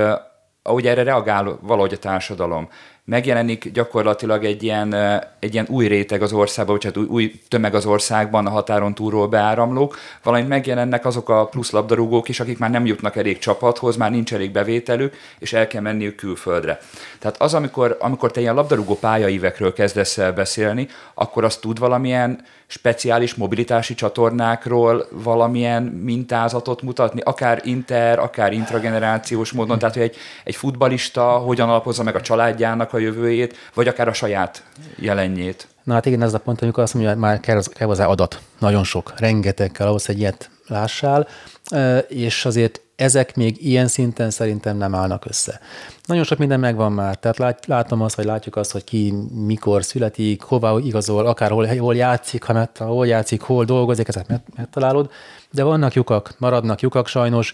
Speaker 1: ahogy erre reagál valahogy a társadalom, megjelenik gyakorlatilag egy ilyen, egy ilyen új réteg az országban, vagy hát új, új tömeg az országban, a határon túlról beáramlók, valamint megjelennek azok a plusz labdarúgók is, akik már nem jutnak elég csapathoz, már nincs elég bevételük, és el kell menniük külföldre. Tehát az, amikor, amikor te ilyen labdarúgó pályaívekről kezdesz el beszélni, akkor azt tud valamilyen speciális mobilitási csatornákról valamilyen mintázatot mutatni, akár inter, akár intragenerációs módon, tehát hogy egy, egy futbalista hogyan alapozza meg a családjának a jövőjét, vagy akár a saját jelenjét.
Speaker 2: Na hát igen, ez a pont, amikor azt mondja, hogy már kell, kell hozzá adat. Nagyon sok, rengeteg kell ahhoz, hogy ilyet lássál, és azért ezek még ilyen szinten szerintem nem állnak össze. Nagyon sok minden megvan már, tehát lát, látom azt, vagy látjuk azt, hogy ki mikor születik, hova igazol, akár hol, hol játszik, ha met, hol játszik, hol dolgozik, ezeket megtalálod, de vannak lyukak, maradnak lyukak sajnos.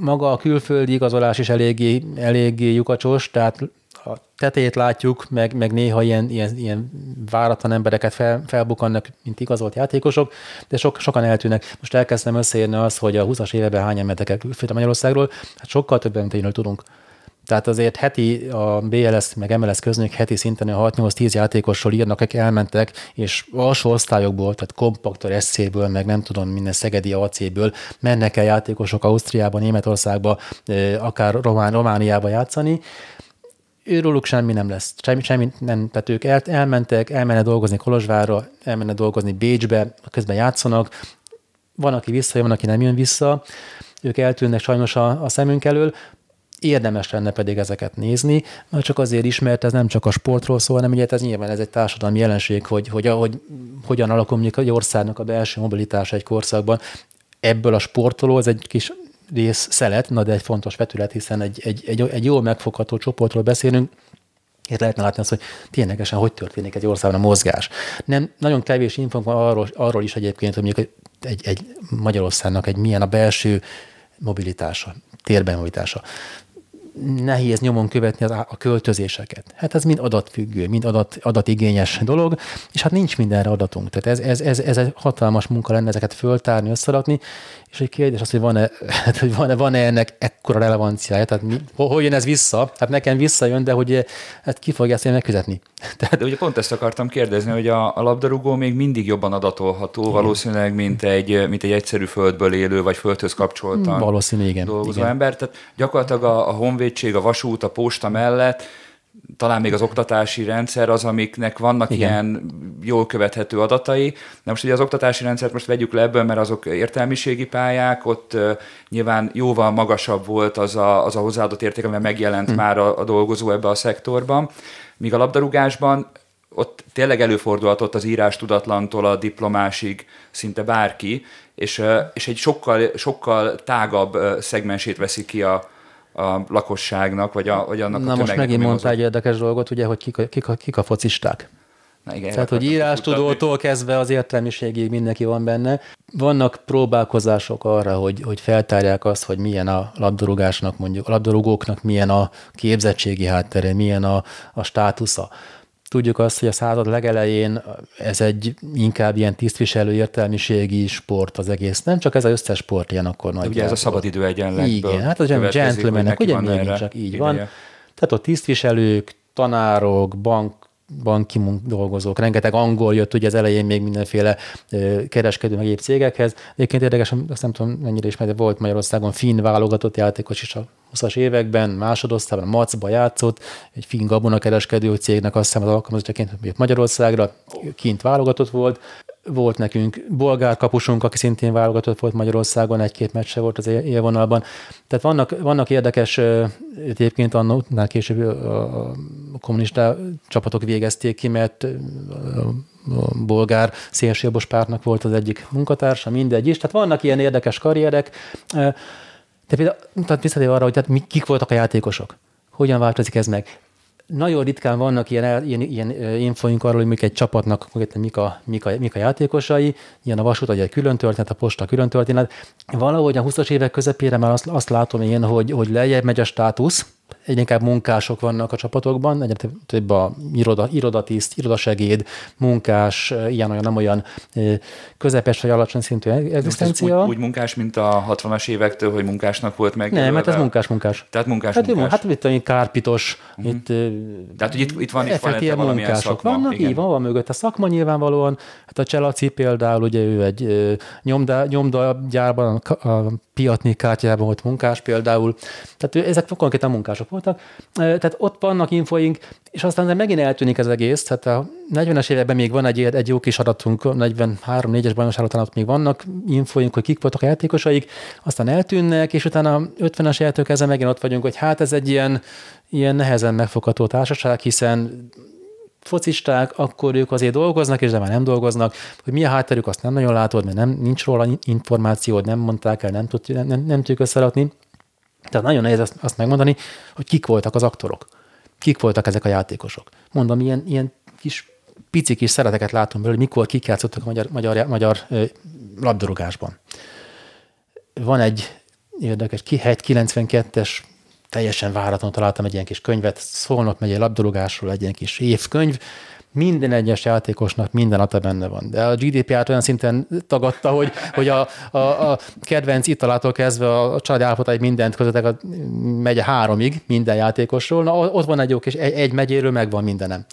Speaker 2: Maga a külföldi igazolás is eléggé, eléggé lyukacsos, tehát a tetejét látjuk, meg, meg néha ilyen, ilyen, ilyen váratlan embereket fel, felbukannak, mint igazolt játékosok, de sok, sokan eltűnnek. Most elkezdtem összeérni azt, hogy a 20-as években hányan mentek el külföldre Magyarországról, hát sokkal többen, mint én tudunk. Tehát azért heti a BLS meg MLS közönök heti szinten a 6-8-10 játékosról írnak, akik elmentek, és alsó osztályokból, tehát kompaktor SC-ből, meg nem tudom, minden Szegedi AC-ből mennek el játékosok Ausztriába, Németországba, akár Román, Romániába játszani, őróluk semmi nem lesz. Semmi, semmi nem. Tehát ők el, elmentek, elmenne dolgozni Kolozsvárra, elmenne dolgozni Bécsbe, közben játszanak. Van, aki visszajön, van, aki nem jön vissza. Ők eltűnnek sajnos a, a szemünk elől. Érdemes lenne pedig ezeket nézni, mert csak azért is, mert ez nem csak a sportról szól, hanem ugye ez nyilván ez egy társadalmi jelenség, hogy, hogy, hogy hogyan alakul egy országnak a belső mobilitása egy korszakban. Ebből a sportoló, ez egy kis rész szelet, na de egy fontos vetület, hiszen egy, egy, egy, egy jól megfogható csoportról beszélünk, itt lehetne látni azt, hogy ténylegesen hogy történik egy országban a mozgás. Nem, nagyon kevés infónk van arról, arról is egyébként, hogy mondjuk egy, egy Magyarországnak egy milyen a belső mobilitása, térben mobilitása nehéz nyomon követni az, a költözéseket. Hát ez mind adatfüggő, mind adat, adatigényes dolog, és hát nincs mindenre adatunk. Tehát ez, ez, ez, ez egy hatalmas munka lenne ezeket föltárni, összerakni, és egy kérdés az, hogy van-e, hát, hogy van-e, van-e ennek ekkora relevanciája, tehát mi, hogy jön ez vissza? Hát nekem visszajön, de hogy hát ki fogja ezt megfizetni?
Speaker 1: Tehát... De ugye pont ezt akartam kérdezni, hogy a, a labdarúgó még mindig jobban adatolható, igen. valószínűleg, mint egy, mint egy egyszerű földből élő, vagy földhöz kapcsoltan
Speaker 2: Valószínű, igen.
Speaker 1: dolgozó
Speaker 2: igen.
Speaker 1: ember. Tehát gyakorlatilag a, a honvédség, a vasút, a posta mellett talán még az oktatási rendszer az, amiknek vannak Igen. ilyen jól követhető adatai. Na most ugye az oktatási rendszert most vegyük le ebből, mert azok értelmiségi pályák, ott uh, nyilván jóval magasabb volt az a, az a hozzáadott érték, amivel megjelent hmm. már a, a dolgozó ebbe a szektorban. Míg a labdarúgásban ott tényleg előfordulhatott az írás tudatlantól a diplomásig szinte bárki, és, és egy sokkal, sokkal tágabb szegmensét veszi ki a, a lakosságnak, vagy, a, vagy annak
Speaker 2: Na
Speaker 1: a
Speaker 2: most megint mondtál egy érdekes dolgot, ugye, hogy kik a, kik a, kik a focisták. Na igen, Tehát, hogy írástudótól kezdve az értelmiségig mindenki van benne. Vannak próbálkozások arra, hogy, hogy feltárják azt, hogy milyen a labdarúgásnak, mondjuk a labdarúgóknak milyen a képzettségi háttere, milyen a, a státusza. Tudjuk azt, hogy a század legelején ez egy inkább ilyen tisztviselő értelmiségi sport az egész. Nem csak ez az összes sport ilyen akkor nagy.
Speaker 1: Ugye ez a szabadidő egyenletből
Speaker 2: Igen, hát az gentlemanek, ugye még csak így ideje. van. Tehát ott tisztviselők, tanárok, bank banki dolgozók, rengeteg angol jött ugye az elején még mindenféle kereskedő meg cégekhez. Egyébként érdekes, azt nem tudom mennyire is, mert volt Magyarországon finn válogatott játékos is a 20-as években, másodosztában Macba játszott, egy finn gabonakereskedő cégnek azt hiszem az alkalmazottjaként jött Magyarországra, kint válogatott volt. Volt nekünk bolgár kapusunk, aki szintén válogatott volt Magyarországon, egy-két meccse volt az élvonalban. Tehát vannak, vannak érdekes, egyébként annál később a kommunista csapatok végezték ki, mert a bolgár szélsőjobbos pártnak volt az egyik munkatársa, mindegy is. Tehát vannak ilyen érdekes karrierek. De például, tehát visszatérve arra, hogy tehát kik voltak a játékosok? Hogyan változik ez meg? Nagyon ritkán vannak ilyen, ilyen, ilyen infoink arról, hogy mik egy csapatnak mik a, mik, a, mik a játékosai, ilyen a vasút, egy külön történet, a posta külön történet. Valahogy a 20-as évek közepére már azt, azt látom én, hogy, hogy lejjebb megy a státusz, egyre inkább munkások vannak a csapatokban, egyre több a iroda, irodatiszt, irodasegéd, munkás, ilyen olyan, nem olyan közepes vagy alacsony szintű egzisztencia.
Speaker 1: Úgy, úgy, munkás, mint a 60-as évektől, hogy munkásnak volt meg.
Speaker 2: Nem, mert ez munkás-munkás.
Speaker 1: Tehát munkás hát, munkás.
Speaker 2: Hát itt a kárpitos, uh-huh. itt,
Speaker 1: Tehát, hogy itt, itt van, itt van valamilyen szakma.
Speaker 2: Vannak, igen. így van, van mögött a szakma nyilvánvalóan. Hát a Cselaci például, ugye ő egy nyomda, nyomdagyárban, a Piatni kártyában volt munkás például. Tehát ezek konkrétan munkások voltak. Tehát ott vannak infoink, és aztán megint eltűnik az egész. Tehát a 40-es években még van egy, egy jó kis adatunk, 43-4-es bajnokság után ott még vannak infoink, hogy kik voltak a játékosaik, aztán eltűnnek, és utána a 50-es évtől kezdve megint ott vagyunk, hogy hát ez egy ilyen, ilyen nehezen megfogható társaság, hiszen focisták, akkor ők azért dolgoznak, és de már nem dolgoznak, hogy mi a hátterük, azt nem nagyon látod, mert nem, nincs róla információd, nem mondták el, nem, tud, nem, nem, nem tudjuk összerakni. Tehát nagyon nehéz azt, azt megmondani, hogy kik voltak az aktorok, kik voltak ezek a játékosok. Mondom, ilyen, ilyen kis pici kis szereteket látom belőle, mikor kik játszottak a magyar, magyar, magyar labdarúgásban. Van egy érdekes, ki 92-es teljesen váratlanul találtam egy ilyen kis könyvet, Szolnok megyei labdarúgásról, egy ilyen kis évkönyv, minden egyes játékosnak minden ata benne van. De a GDP-át olyan szinten tagadta, hogy, hogy a, a, a kedvenc italától kezdve a család állapotai mindent közöttek a háromig minden játékosról. Na, ott van egy jó kis egy, egy megyéről megvan mindenem.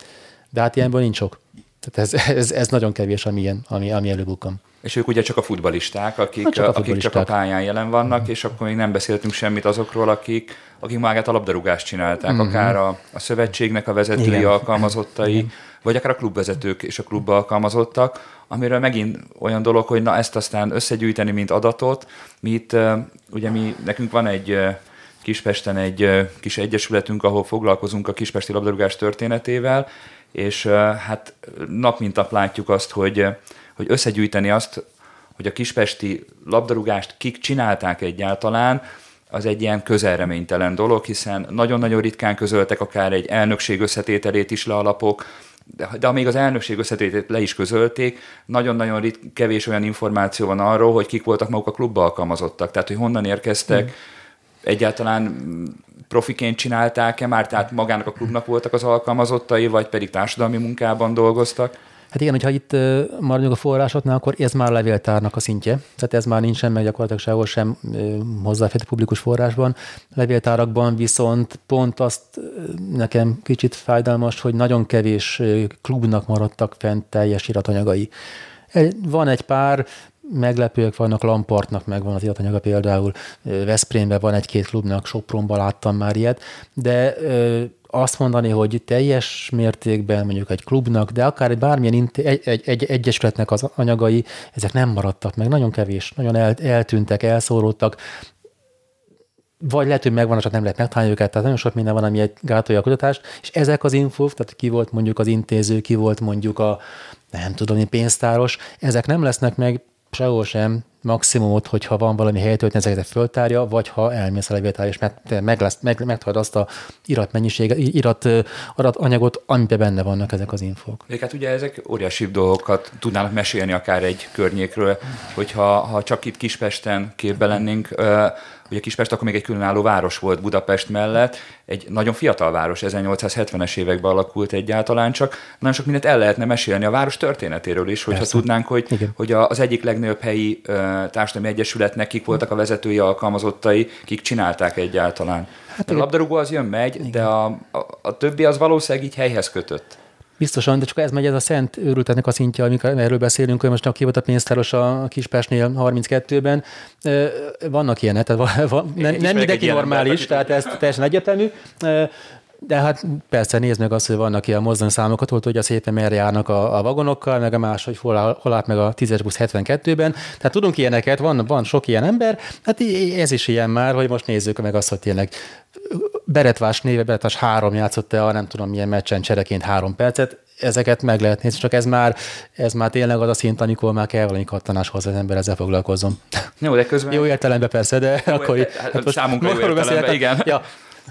Speaker 2: De hát ilyenből nincs sok. Tehát ez, ez, ez nagyon kevés, ami, ilyen, ami, ami előbukam.
Speaker 1: És ők ugye csak a futbalisták, akik, hát csak, a futbalisták. akik csak a pályán jelen vannak, mm. és akkor még nem beszéltünk semmit azokról, akik, akik magát a labdarúgást csinálták, mm-hmm. akár a, a szövetségnek a vezetői Igen. alkalmazottai, Igen. vagy akár a klubvezetők és a klubba alkalmazottak, amiről megint olyan dolog, hogy na ezt aztán összegyűjteni, mint adatot. Mi itt, ugye mi, nekünk van egy Kispesten egy kis egyesületünk, ahol foglalkozunk a kispesti labdarúgás történetével, és hát nap mint nap látjuk azt, hogy, hogy összegyűjteni azt, hogy a kispesti labdarúgást kik csinálták egyáltalán, az egy ilyen közelreménytelen dolog, hiszen nagyon-nagyon ritkán közöltek akár egy elnökség összetételét is le alapok, de, de amíg az elnökség összetételét le is közölték, nagyon-nagyon rit, kevés olyan információ van arról, hogy kik voltak maguk a klubba alkalmazottak, tehát hogy honnan érkeztek, mm. egyáltalán profiként csinálták-e már, tehát magának a klubnak voltak az alkalmazottai, vagy pedig társadalmi munkában dolgoztak?
Speaker 2: Hát igen, hogyha itt maradjunk a forrásoknál, akkor ez már a levéltárnak a szintje. Tehát ez már nincsen meg gyakorlatilag sehol sem hozzáférhető publikus forrásban. Levéltárakban viszont pont azt nekem kicsit fájdalmas, hogy nagyon kevés klubnak maradtak fent teljes iratanyagai. Van egy pár, meglepőek vannak, Lampartnak megvan az iratanyaga például, Veszprémben van egy-két klubnak, Sopronban láttam már ilyet, de azt mondani, hogy teljes mértékben mondjuk egy klubnak, de akár egy bármilyen egy, egy, egy egyesületnek az anyagai, ezek nem maradtak meg, nagyon kevés, nagyon el, eltűntek, elszóródtak, vagy lehet, hogy megvan, csak nem lehet megtalálni őket, tehát nagyon sok minden van, ami egy gátolja a kutatást, és ezek az infók, tehát ki volt mondjuk az intéző, ki volt mondjuk a, nem tudom, pénztáros, ezek nem lesznek meg sehol sem, maximumot, hogyha van valami helytöltni, ezeket föltárja, vagy ha elmész a levéltár, és meg, meg, lesz, meg, megtalad azt a irat mennyisége, irat anyagot, amiben benne vannak ezek az infók.
Speaker 1: De hát ugye ezek óriási dolgokat tudnának mesélni akár egy környékről, hogyha ha csak itt Kispesten képbe lennénk, Ugye Kispest akkor még egy különálló város volt Budapest mellett, egy nagyon fiatal város, 1870-es években alakult egyáltalán, csak nagyon sok mindent el lehetne mesélni a város történetéről is, hogyha Persze. tudnánk, hogy, hogy az egyik legnagyobb helyi társadalmi egyesületnek kik voltak a vezetői alkalmazottai, kik csinálták egyáltalán. Hát a labdarúgó az jön, megy, Igen. de a, a, a többi az valószínűleg így helyhez kötött.
Speaker 2: Biztosan, de csak ez megy ez a szent őrültetnek a szintje, amikor erről beszélünk, hogy most aki volt a pénztáros a Kispestnél 32-ben. Vannak ilyenek, tehát van, nem, nem mindenki normális, tehát ez teljesen egyetemű. De hát persze nézd meg azt, hogy vannak ilyen mozdony számokat, hogy hogy a szépen merre járnak a, a vagonokkal, meg a más, hogy hol, hol állt meg a 10 busz 72-ben. Tehát tudunk ilyeneket, van, van sok ilyen ember, hát ez is ilyen már, hogy most nézzük meg azt, hogy tényleg Beretvás néve, Beretvás három játszott el, nem tudom milyen meccsen csereként három percet, ezeket meg lehet nézni, csak ez már, ez már tényleg az a szint, amikor már kell valami kattanáshoz az ember ezzel foglalkozom.
Speaker 1: Jó, de közben...
Speaker 2: Jó értelemben persze, de
Speaker 1: jó, akkor... Hát, hát most számunkra jó értelemben, igen. Ja,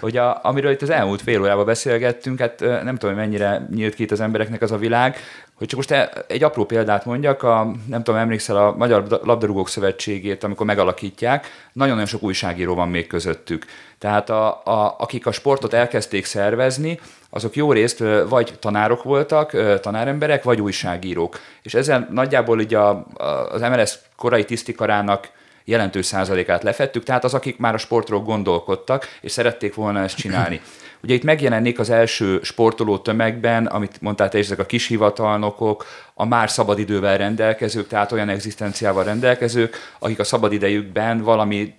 Speaker 1: hogy a, amiről itt az elmúlt fél órában beszélgettünk, hát nem tudom, mennyire nyílt ki itt az embereknek az a világ, hogy csak most egy apró példát mondjak, a, nem tudom, emlékszel a Magyar Labdarúgók Szövetségét, amikor megalakítják, nagyon-nagyon sok újságíró van még közöttük. Tehát a, a, akik a sportot elkezdték szervezni, azok jó részt vagy tanárok voltak, tanáremberek, vagy újságírók. És ezzel nagyjából így a, a, az MLS korai tisztikarának jelentős százalékát lefettük, tehát az, akik már a sportról gondolkodtak, és szerették volna ezt csinálni. Ugye itt megjelennék az első sportoló tömegben, amit mondtál te is, ezek a kis hivatalnokok, a már szabadidővel rendelkezők, tehát olyan egzisztenciával rendelkezők, akik a szabadidejükben valami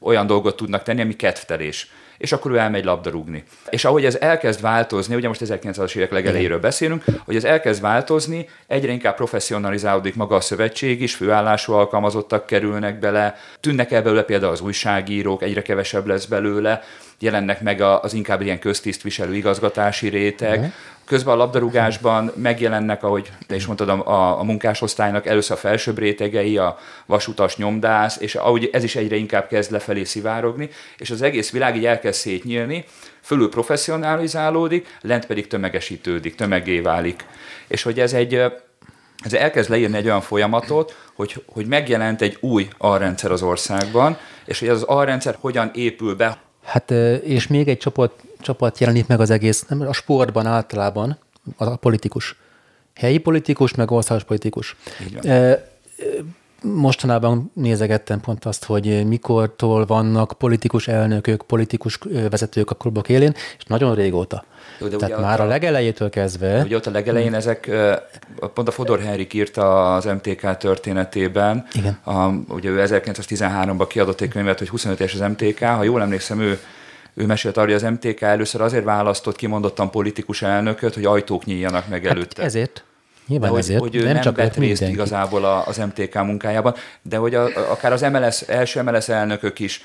Speaker 1: olyan dolgot tudnak tenni, ami kedvtelés és akkor ő elmegy labdarúgni. És ahogy ez elkezd változni, ugye most 1900-as évek legelejéről beszélünk, hogy ez elkezd változni, egyre inkább professzionalizálódik maga a szövetség is, főállású alkalmazottak kerülnek bele, tűnnek el belőle például az újságírók, egyre kevesebb lesz belőle, jelennek meg az inkább ilyen köztisztviselő igazgatási réteg, uh-huh. Közben a labdarúgásban megjelennek, ahogy te is mondtad, a, a munkásosztálynak először a felsőbb rétegei, a vasutas nyomdász, és ahogy ez is egyre inkább kezd lefelé szivárogni, és az egész világ így elkezd szétnyílni, fölül professzionalizálódik, lent pedig tömegesítődik, tömegé válik. És hogy ez egy ez elkezd leírni egy olyan folyamatot, hogy, hogy megjelent egy új alrendszer az országban, és hogy az alrendszer hogyan épül be.
Speaker 2: Hát és még egy csapat, csapat jelenik meg az egész, nem a sportban általában, a politikus. Helyi politikus, meg országos politikus. Mostanában nézegettem pont azt, hogy mikortól vannak politikus elnökök, politikus vezetők a klubok élén, és nagyon régóta. Jó, de Tehát már a, a legelejétől kezdve...
Speaker 1: Ugye ott a legelején ezek, pont a Fodor Henrik írta az MTK történetében,
Speaker 2: Igen.
Speaker 1: A, ugye ő 1913-ban kiadott egy könyvet, hogy 25 éves az MTK, ha jól emlékszem, ő ő mesélt arra, hogy az MTK először azért választott kimondottan politikus elnököt, hogy ajtók nyíljanak meg hát előtte.
Speaker 2: ezért. Nyilván de ezért.
Speaker 1: Hogy ő nem, nem csak vett részt mindenki. igazából az MTK munkájában, de hogy a, akár az MLS, első MLS elnökök is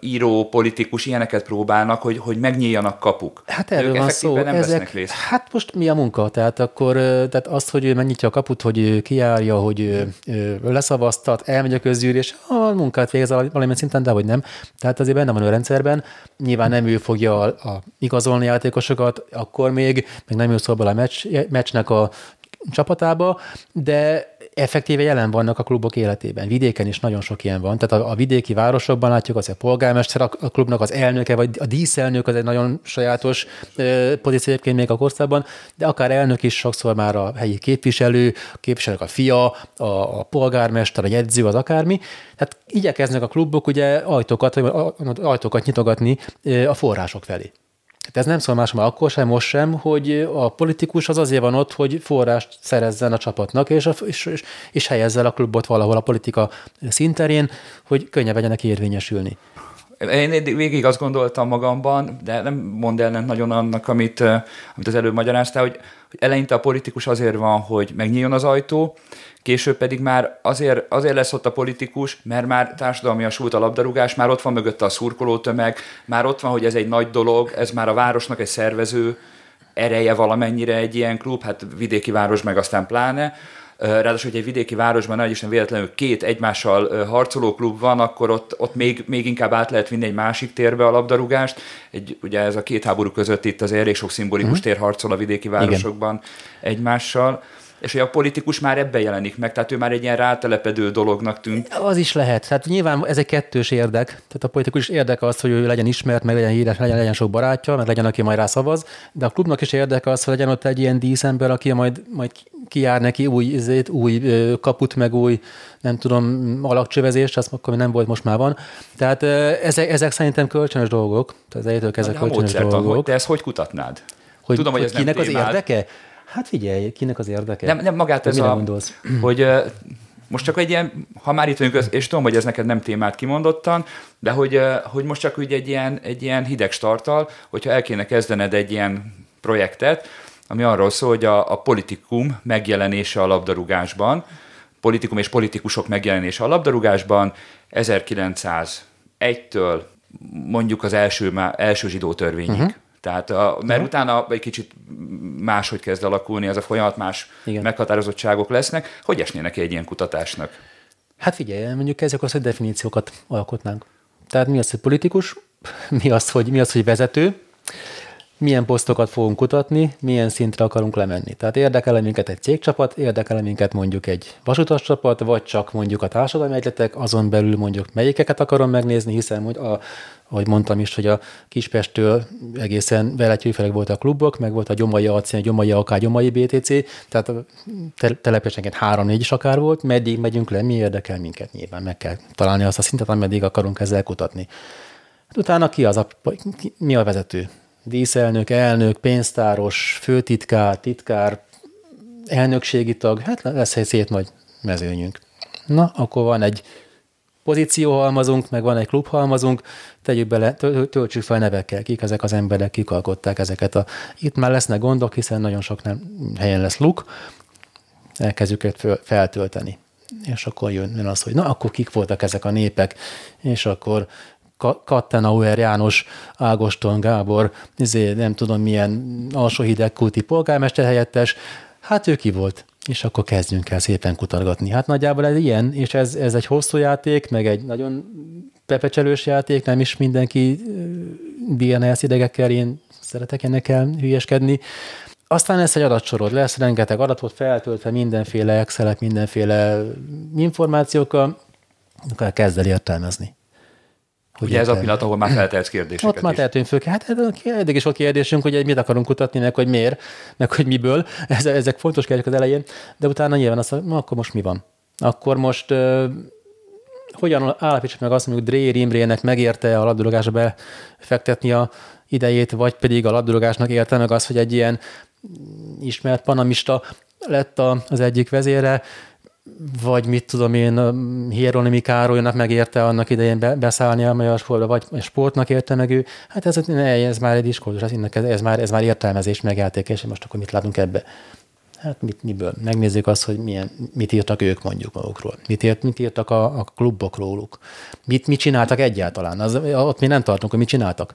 Speaker 1: író, politikus ilyeneket próbálnak, hogy, hogy megnyíljanak kapuk.
Speaker 2: Hát erről ők van szó. Nem Ezek, részt. Hát most mi a munka? Tehát akkor tehát azt, hogy ő megnyitja a kaput, hogy ő kiárja, hogy ő, ő leszavaztat, elmegy a közgyűlés, a munkát végez valamilyen szinten, de hogy nem. Tehát azért benne van a rendszerben. Nyilván nem ő fogja a, a igazolni játékosokat, akkor még, meg nem ő szól bele a meccs, meccsnek a csapatába, de effektíve jelen vannak a klubok életében. Vidéken is nagyon sok ilyen van. Tehát a, a vidéki városokban látjuk, az a polgármester a, a klubnak az elnöke, vagy a díszelnök az egy nagyon sajátos ö, pozíció egyébként még a korszakban, de akár elnök is sokszor már a helyi képviselő, a képviselők a fia, a, a polgármester, a jegyző, az akármi. Tehát igyekeznek a klubok ugye ajtókat, ajtókat nyitogatni a források felé. Hát ez nem szól más, már akkor sem, most sem, hogy a politikus az azért van ott, hogy forrást szerezzen a csapatnak, és, a, és, és, és helyezze a klubot valahol a politika szinterén, hogy könnyebb legyenek érvényesülni.
Speaker 1: Én végig azt gondoltam magamban, de nem mond el nagyon annak, amit, amit az előbb magyaráztál, hogy, hogy eleinte a politikus azért van, hogy megnyíljon az ajtó, később pedig már azért, azért lesz ott a politikus, mert már társadalmi a a labdarúgás, már ott van mögötte a szurkolótömeg, már ott van, hogy ez egy nagy dolog, ez már a városnak egy szervező ereje valamennyire egy ilyen klub, hát vidéki város meg aztán pláne, Ráadásul, hogy egy vidéki városban nagy Isten véletlenül két egymással harcoló klub van, akkor ott, ott még, még inkább át lehet vinni egy másik térbe a labdarúgást. Egy, ugye ez a két háború között itt az elég sok szimbolikus uh-huh. tér harcol a vidéki városokban Igen. egymással és hogy a politikus már ebben jelenik meg, tehát ő már egy ilyen rátelepedő dolognak tűnt.
Speaker 2: Az is lehet. Tehát nyilván ez egy kettős érdek. Tehát a politikus érdeke az, hogy ő legyen ismert, meg legyen híres, legyen, legyen sok barátja, meg legyen, aki majd rá szavaz, de a klubnak is érdeke az, hogy legyen ott egy ilyen díszember, aki majd, majd kijár neki új, izét, új kaput, meg új, nem tudom, alakcsövezést, azt akkor nem volt, most már van. Tehát ezek, ezek szerintem kölcsönös dolgok. Tehát ezek, kölcsönös dolgok.
Speaker 1: Te ezt hogy kutatnád?
Speaker 2: Hogy, Tudom, hogy, hogy ez kinek az érdeke? Hát figyelj, kinek az érdeke?
Speaker 1: Nem, nem magát ez a, gondolsz? hogy most csak egy ilyen, ha már itt vagyunk, és tudom, hogy ez neked nem témát kimondottan, de hogy, hogy most csak úgy egy ilyen, egy ilyen hideg starttal, hogyha el kéne kezdened egy ilyen projektet, ami arról szól, hogy a, a politikum megjelenése a labdarúgásban, politikum és politikusok megjelenése a labdarúgásban 1901-től mondjuk az első, első zsidó törvényig. Uh-huh. Tehát a, mert uh-huh. utána egy kicsit máshogy kezd alakulni ez a folyamat, más Igen. meghatározottságok lesznek. Hogy esnének egy ilyen kutatásnak?
Speaker 2: Hát figyelj, mondjuk ezek az, hogy definíciókat alkotnánk. Tehát mi az, hogy politikus, mi az, hogy, mi az, hogy vezető, milyen posztokat fogunk kutatni, milyen szintre akarunk lemenni. Tehát érdekel minket egy cégcsapat, érdekel minket mondjuk egy vasutas csapat, vagy csak mondjuk a társadalmi egyletek, azon belül mondjuk melyikeket akarom megnézni, hiszen hogy a, ahogy mondtam is, hogy a Kispestől egészen veletyűfelek volt a klubok, meg volt a Gyomai AC, Gyomai AK, Gyomai BTC, tehát telepesenként három-négy is akár volt, meddig megyünk le, mi érdekel minket nyilván, meg kell találni azt a szintet, ameddig akarunk ezzel kutatni. Hát utána ki az a, mi a vezető? Díszelnök, elnök, pénztáros, főtitkár, titkár, elnökségi tag, hát lesz egy szép nagy mezőnyünk. Na, akkor van egy pozícióhalmazunk, meg van egy klubhalmazunk, tegyük bele, töltsük fel nevekkel, kik ezek az emberek, kik alkották ezeket. A... Itt már lesznek gondok, hiszen nagyon sok nem, helyen lesz luk, elkezdjük őket feltölteni. És akkor jön az, hogy na, akkor kik voltak ezek a népek, és akkor Kattenauer János, Ágoston Gábor, izé, nem tudom milyen alsó hidegkúti polgármester helyettes, hát ő ki volt? És akkor kezdjünk el szépen kutatgatni. Hát nagyjából ez ilyen, és ez, ez egy hosszú játék, meg egy nagyon pepecselős játék, nem is mindenki DNS idegekkel, én szeretek ennek el hülyeskedni. Aztán lesz egy adatsorod, lesz rengeteg adatot feltöltve mindenféle excel mindenféle információkkal, akkor kezd el értelmezni.
Speaker 1: Hogy Ugye ez a pillanat, ahol már feltehetsz kérdéseket
Speaker 2: Ott már tehetünk föl. Hát eddig is volt kérdésünk, hogy mit akarunk kutatni, meg hogy miért, meg hogy miből. Ezek fontos kérdések az elején, de utána nyilván azt mondja, akkor most mi van? Akkor most uh, hogyan állapítsuk meg azt, hogy Drér Imrének megérte a labdarúgásba befektetni a idejét, vagy pedig a labdarúgásnak érte meg az, hogy egy ilyen ismert panamista lett az egyik vezére, vagy mit tudom én, Hieronymi Károlynak megérte annak idején be, beszállni a magyar sportba, vagy sportnak érte meg ő. Hát ez, ez már egy diskurzus, ez, ez, már, ez már értelmezés, megjátékés, most akkor mit látunk ebbe? Hát mit, miből? Megnézzük azt, hogy milyen, mit írtak ők mondjuk magukról. Mit, írt, mit írtak a, a klubok róluk. Mit, mit csináltak egyáltalán. Az, ott mi nem tartunk, hogy mit csináltak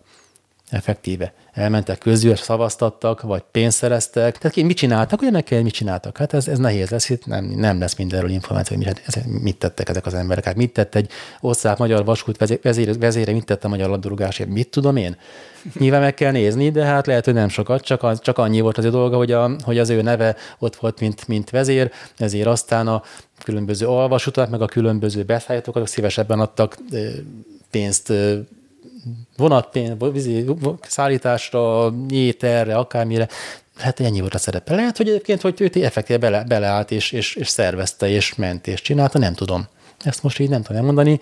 Speaker 2: effektíve. Elmentek közül, szavaztattak, vagy pénzt szereztek. Tehát mit csináltak, ugye kell, mit csináltak? Hát ez, ez nehéz lesz, itt nem, nem lesz mindenről információ, hogy mit, mit tettek ezek az emberek. Hát mit tett egy osztrák-magyar vasút vezére, vezére, mit tett a magyar labdarúgásért, mit tudom én? Nyilván meg kell nézni, de hát lehet, hogy nem sokat, csak, az, csak annyi volt az a dolga, hogy, a, hogy az ő neve ott volt, mint, mint vezér, ezért aztán a különböző alvasutak, meg a különböző beszállítókat szívesebben adtak pénzt vonatpénz, szállításra, ételre, akármire, hát ennyi volt a szerepe. Lehet, hogy egyébként, hogy ő effektíve bele, beleállt, és, és, és szervezte, és ment, és csinálta, nem tudom. Ezt most így nem tudom elmondani.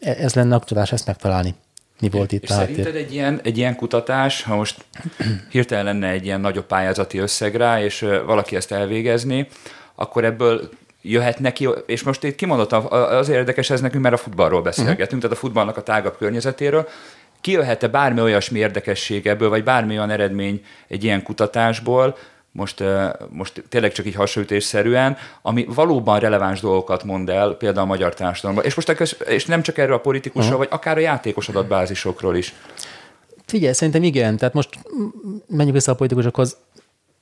Speaker 2: E, ez lenne a tudás ezt megtalálni. Mi volt itt
Speaker 1: és Szerinted egy ilyen, egy ilyen kutatás, ha most hirtelen lenne egy ilyen nagyobb pályázati összeg rá, és valaki ezt elvégezni, akkor ebből jöhet neki, és most itt kimondottam, az érdekes ez nekünk, mert a futballról beszélgetünk, uh-huh. tehát a futballnak a tágabb környezetéről, kijöhet-e bármi olyasmi érdekesség ebből, vagy bármi olyan eredmény egy ilyen kutatásból, most, most tényleg csak így hasonlítésszerűen, ami valóban releváns dolgokat mond el, például a magyar társadalomban. És most és nem csak erről a politikusról, uh-huh. vagy akár a játékos adatbázisokról is.
Speaker 2: Figyelj, szerintem igen. Tehát most menjünk vissza a politikusokhoz.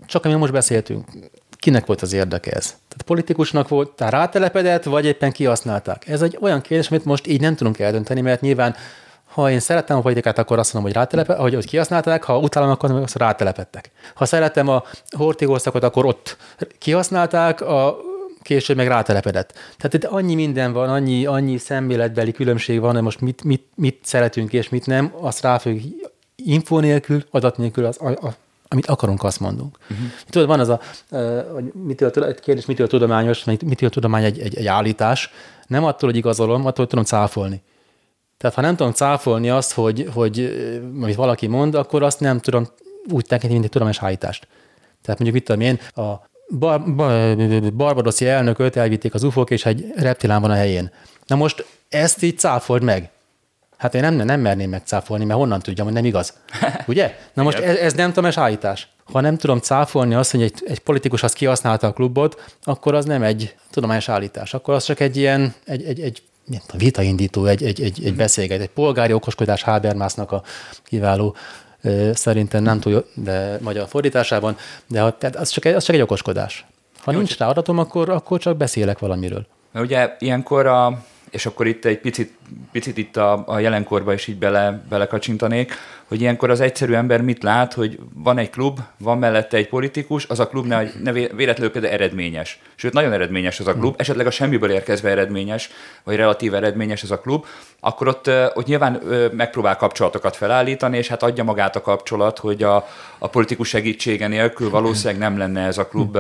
Speaker 2: Csak ami most beszéltünk kinek volt az érdeke ez? Tehát politikusnak volt, tehát rátelepedett, vagy éppen kihasználták? Ez egy olyan kérdés, amit most így nem tudunk eldönteni, mert nyilván ha én szeretem a politikát, akkor azt mondom, hogy, rátelepe, hogy, hogy kihasználták, ha utálom, akkor azt rátelepettek. Ha szeretem a hortigószakot, akkor ott kihasználták, a később meg rátelepedett. Tehát itt annyi minden van, annyi, annyi szemléletbeli különbség van, hogy most mit, mit, mit szeretünk és mit nem, azt ráfők info nélkül, adat nélkül az, a, a, amit akarunk, azt mondunk. Uh-huh. Tudod, van az a, hogy mitől, egy kérdés, mitől tudományos, mitől tudomány egy, egy, egy állítás, nem attól, hogy igazolom, attól, hogy tudom cáfolni. Tehát ha nem tudom cáfolni azt, hogy, hogy amit valaki mond, akkor azt nem tudom úgy tekinteni, mint egy tudományos állítást. Tehát mondjuk mit tudom én, a bar, bar, barbadoszi elnököt elvitték az ufók, és egy reptilán van a helyén. Na most ezt így cáfold meg. Hát én nem, nem merném megcáfolni, mert honnan tudjam, hogy nem igaz. Ugye? Na most ez, ez nem tudom, állítás. Ha nem tudom cáfolni azt, hogy egy, egy politikus az kihasználta a klubot, akkor az nem egy tudományos állítás. Akkor az csak egy ilyen, egy, egy, egy vitaindító, egy, egy, egy, egy beszélget, egy polgári okoskodás Habermasnak a kiváló szerintem nem túl de magyar fordításában, de ha, tehát az, csak egy, az csak egy okoskodás. Ha Jó, nincs rá adatom, akkor, akkor csak beszélek valamiről.
Speaker 1: Mert ugye ilyenkor a, és akkor itt egy picit, picit itt a, a jelenkorba is így bele, belekacsintanék, hogy ilyenkor az egyszerű ember mit lát, hogy van egy klub, van mellette egy politikus, az a klub ne, ne véletlenül például eredményes. Sőt, nagyon eredményes az a klub, hmm. esetleg a semmiből érkezve eredményes, vagy relatív eredményes az a klub, akkor ott, ott nyilván megpróbál kapcsolatokat felállítani, és hát adja magát a kapcsolat, hogy a, a politikus segítsége nélkül valószínűleg nem lenne ez a klub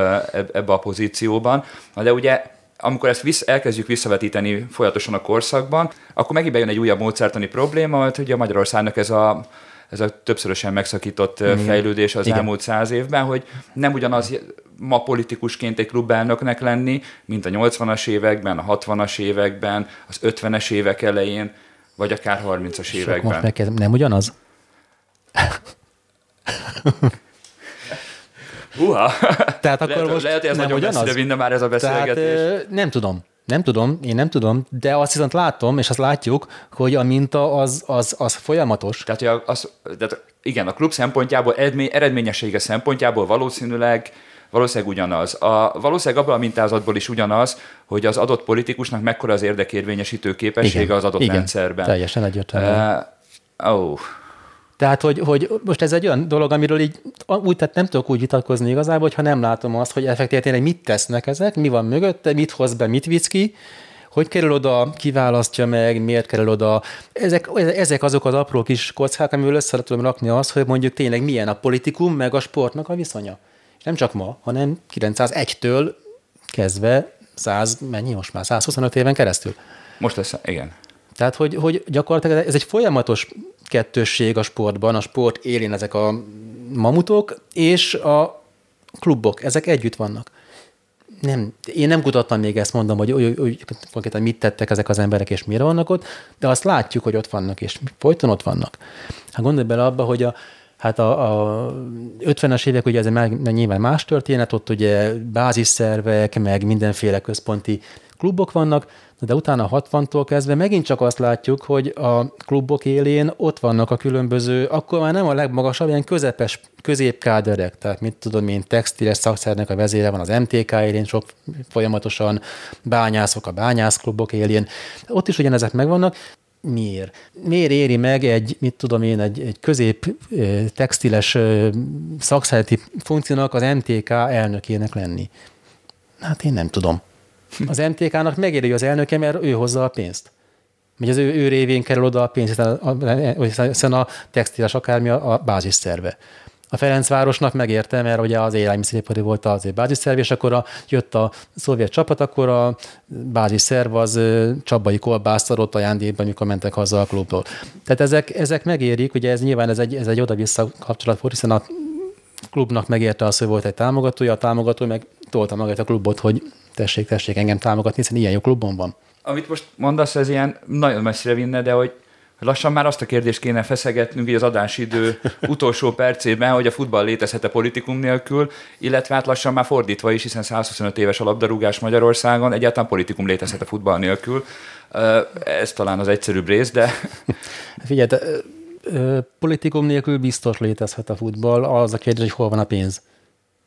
Speaker 1: ebbe a pozícióban. De ugye amikor ezt visz, elkezdjük visszavetíteni folyamatosan a korszakban, akkor megint bejön egy újabb módszertani probléma, hogy ugye Magyarországnak ez a ez a többszörösen megszakított Igen. fejlődés az Igen. elmúlt száz évben, hogy nem ugyanaz ma politikusként egy klubelnöknek lenni, mint a 80-as években, a 60-as években, az 50-es évek elején, vagy akár 30-as években. Most
Speaker 2: neked nem ugyanaz?
Speaker 1: Uha!
Speaker 2: Tehát akkor
Speaker 1: lehet,
Speaker 2: most
Speaker 1: lehet, hogy ez nagyon messzire vinne már ez a beszélgetés.
Speaker 2: Tehát, nem tudom. Nem tudom, én nem tudom, de azt viszont látom, és azt látjuk, hogy a minta az, az, az folyamatos.
Speaker 1: Tehát, az, tehát igen, a klub szempontjából, eredmény, eredményessége szempontjából valószínűleg valószínűleg ugyanaz. A, valószínűleg abban a mintázatból is ugyanaz, hogy az adott politikusnak mekkora az érdekérvényesítő képessége igen, az adott
Speaker 2: igen,
Speaker 1: rendszerben.
Speaker 2: teljesen egyértelmű.
Speaker 1: Uh, oh.
Speaker 2: Tehát, hogy, hogy most ez egy olyan dolog, amiről így úgy, tehát nem tudok úgy vitatkozni igazából, hogyha nem látom azt, hogy effektíven mit tesznek ezek, mi van mögötte, mit hoz be, mit visz ki, hogy kerül oda, kiválasztja meg, miért kerül oda. Ezek, ezek azok az apró kis kockák, amivel össze tudom rakni azt, hogy mondjuk tényleg milyen a politikum meg a sportnak a viszonya. És nem csak ma, hanem 901-től kezdve 100, mennyi most már, 125 éven keresztül.
Speaker 1: Most lesz, igen.
Speaker 2: Tehát, hogy, hogy gyakorlatilag ez egy folyamatos kettősség a sportban, a sport élén ezek a mamutok, és a klubok, ezek együtt vannak. Nem, én nem kutattam még ezt, mondom, hogy, hogy, hogy konkrétan mit tettek ezek az emberek, és mire vannak ott, de azt látjuk, hogy ott vannak, és folyton ott vannak. Hát gondolj bele abba, hogy a, Hát a, a 50-es évek ugye ez már nyilván más történet, ott ugye bázisszervek, meg mindenféle központi klubok vannak, de utána 60-tól kezdve megint csak azt látjuk, hogy a klubok élén ott vannak a különböző, akkor már nem a legmagasabb, ilyen közepes, középkáderek, tehát mit tudom én, textiles szakszernek a vezére van az MTK élén, sok folyamatosan bányászok a bányászklubok élén. Ott is ugyanezek megvannak, miért? Miért éri meg egy, mit tudom én, egy, egy közép textiles szakszereti funkciónak az MTK elnökének lenni? Hát én nem tudom. Az MTK-nak megéri az elnöke, mert ő hozza a pénzt. Vagy az ő, ő révén kerül oda a pénz, hiszen a, a textiles akármi a, a bázisszerve. A Ferencvárosnak megérte, mert ugye az élelmiszeripari volt az bázisszerv, és akkor a, jött a szovjet csapat, akkor a bázisszerv az Csabai kolbászt adott ajándékban, amikor mentek haza a klubtól. Tehát ezek, ezek megérik, ugye ez nyilván ez egy, ez egy oda-vissza kapcsolat volt, hiszen a klubnak megérte az, hogy volt egy támogatója, a támogató meg tolta magát a klubot, hogy tessék, tessék engem támogatni, hiszen ilyen jó klubban van.
Speaker 1: Amit most mondasz, ez ilyen nagyon messzire vinne, de hogy lassan már azt a kérdést kéne feszegetnünk így az adásidő utolsó percében, hogy a futball létezhet-e politikum nélkül, illetve hát lassan már fordítva is, hiszen 125 éves a labdarúgás Magyarországon, egyáltalán politikum létezhet a futball nélkül. Ez talán az egyszerűbb rész, de...
Speaker 2: Figyelj, politikum nélkül biztos létezhet a futball, az a kérdés, hogy hol van a pénz.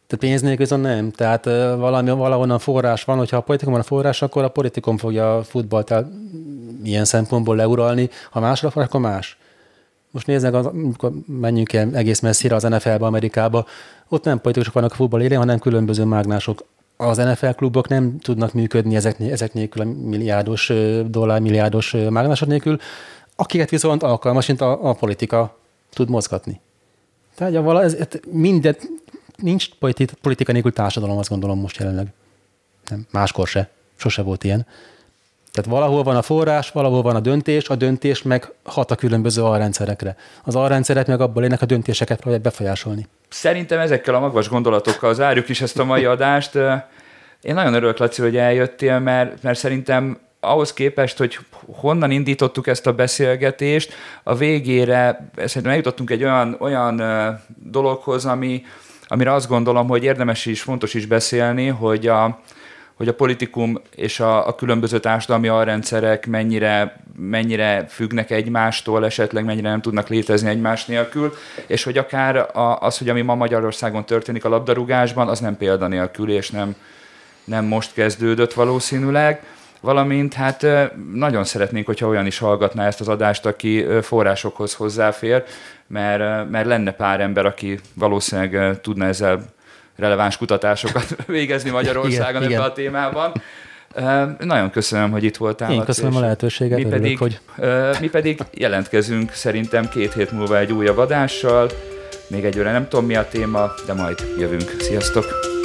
Speaker 2: Tehát pénz nélkül viszont nem. Tehát valami, valahonnan forrás van, hogyha a politikum van a forrás, akkor a politikum fogja a futballt el ilyen szempontból leuralni. Ha másra forrás, akkor más. Most nézzük, amikor menjünk el egész messzire az NFL-be, Amerikába, ott nem politikusok vannak a futball élén, hanem különböző mágnások. Az NFL klubok nem tudnak működni ezek, ezek nélkül, a milliárdos dollár, milliárdos mágnások nélkül, akiket viszont alkalmasint a, a politika tud mozgatni. Tehát vala, ez, ez minden, nincs politika nélkül társadalom, azt gondolom most jelenleg. Nem, máskor se. Sose volt ilyen. Tehát valahol van a forrás, valahol van a döntés, a döntés meg hat a különböző alrendszerekre. Az alrendszerek meg abból ének a döntéseket próbálják befolyásolni.
Speaker 1: Szerintem ezekkel a magas gondolatokkal zárjuk is ezt a mai adást. Én nagyon örülök, Laci, hogy eljöttél, mert, mert szerintem ahhoz képest, hogy honnan indítottuk ezt a beszélgetést, a végére szerintem eljutottunk egy olyan, olyan dologhoz, ami, amire azt gondolom, hogy érdemes is, fontos is beszélni, hogy a, hogy a politikum és a, a különböző társadalmi alrendszerek mennyire, mennyire függnek egymástól, esetleg mennyire nem tudnak létezni egymás nélkül, és hogy akár a, az, hogy ami ma Magyarországon történik a labdarúgásban, az nem példanélkül, és nem, nem most kezdődött valószínűleg. Valamint hát nagyon szeretnénk, hogyha olyan is hallgatná ezt az adást, aki forrásokhoz hozzáfér, mert, mert lenne pár ember, aki valószínűleg tudna ezzel releváns kutatásokat végezni Magyarországon ebben a témában. Nagyon köszönöm, hogy itt voltál.
Speaker 2: Én köszönöm a lehetőséget.
Speaker 1: Mi pedig, hogy... uh, mi pedig jelentkezünk szerintem két hét múlva egy újabb adással. Még egyőre nem tudom mi a téma, de majd jövünk. Sziasztok!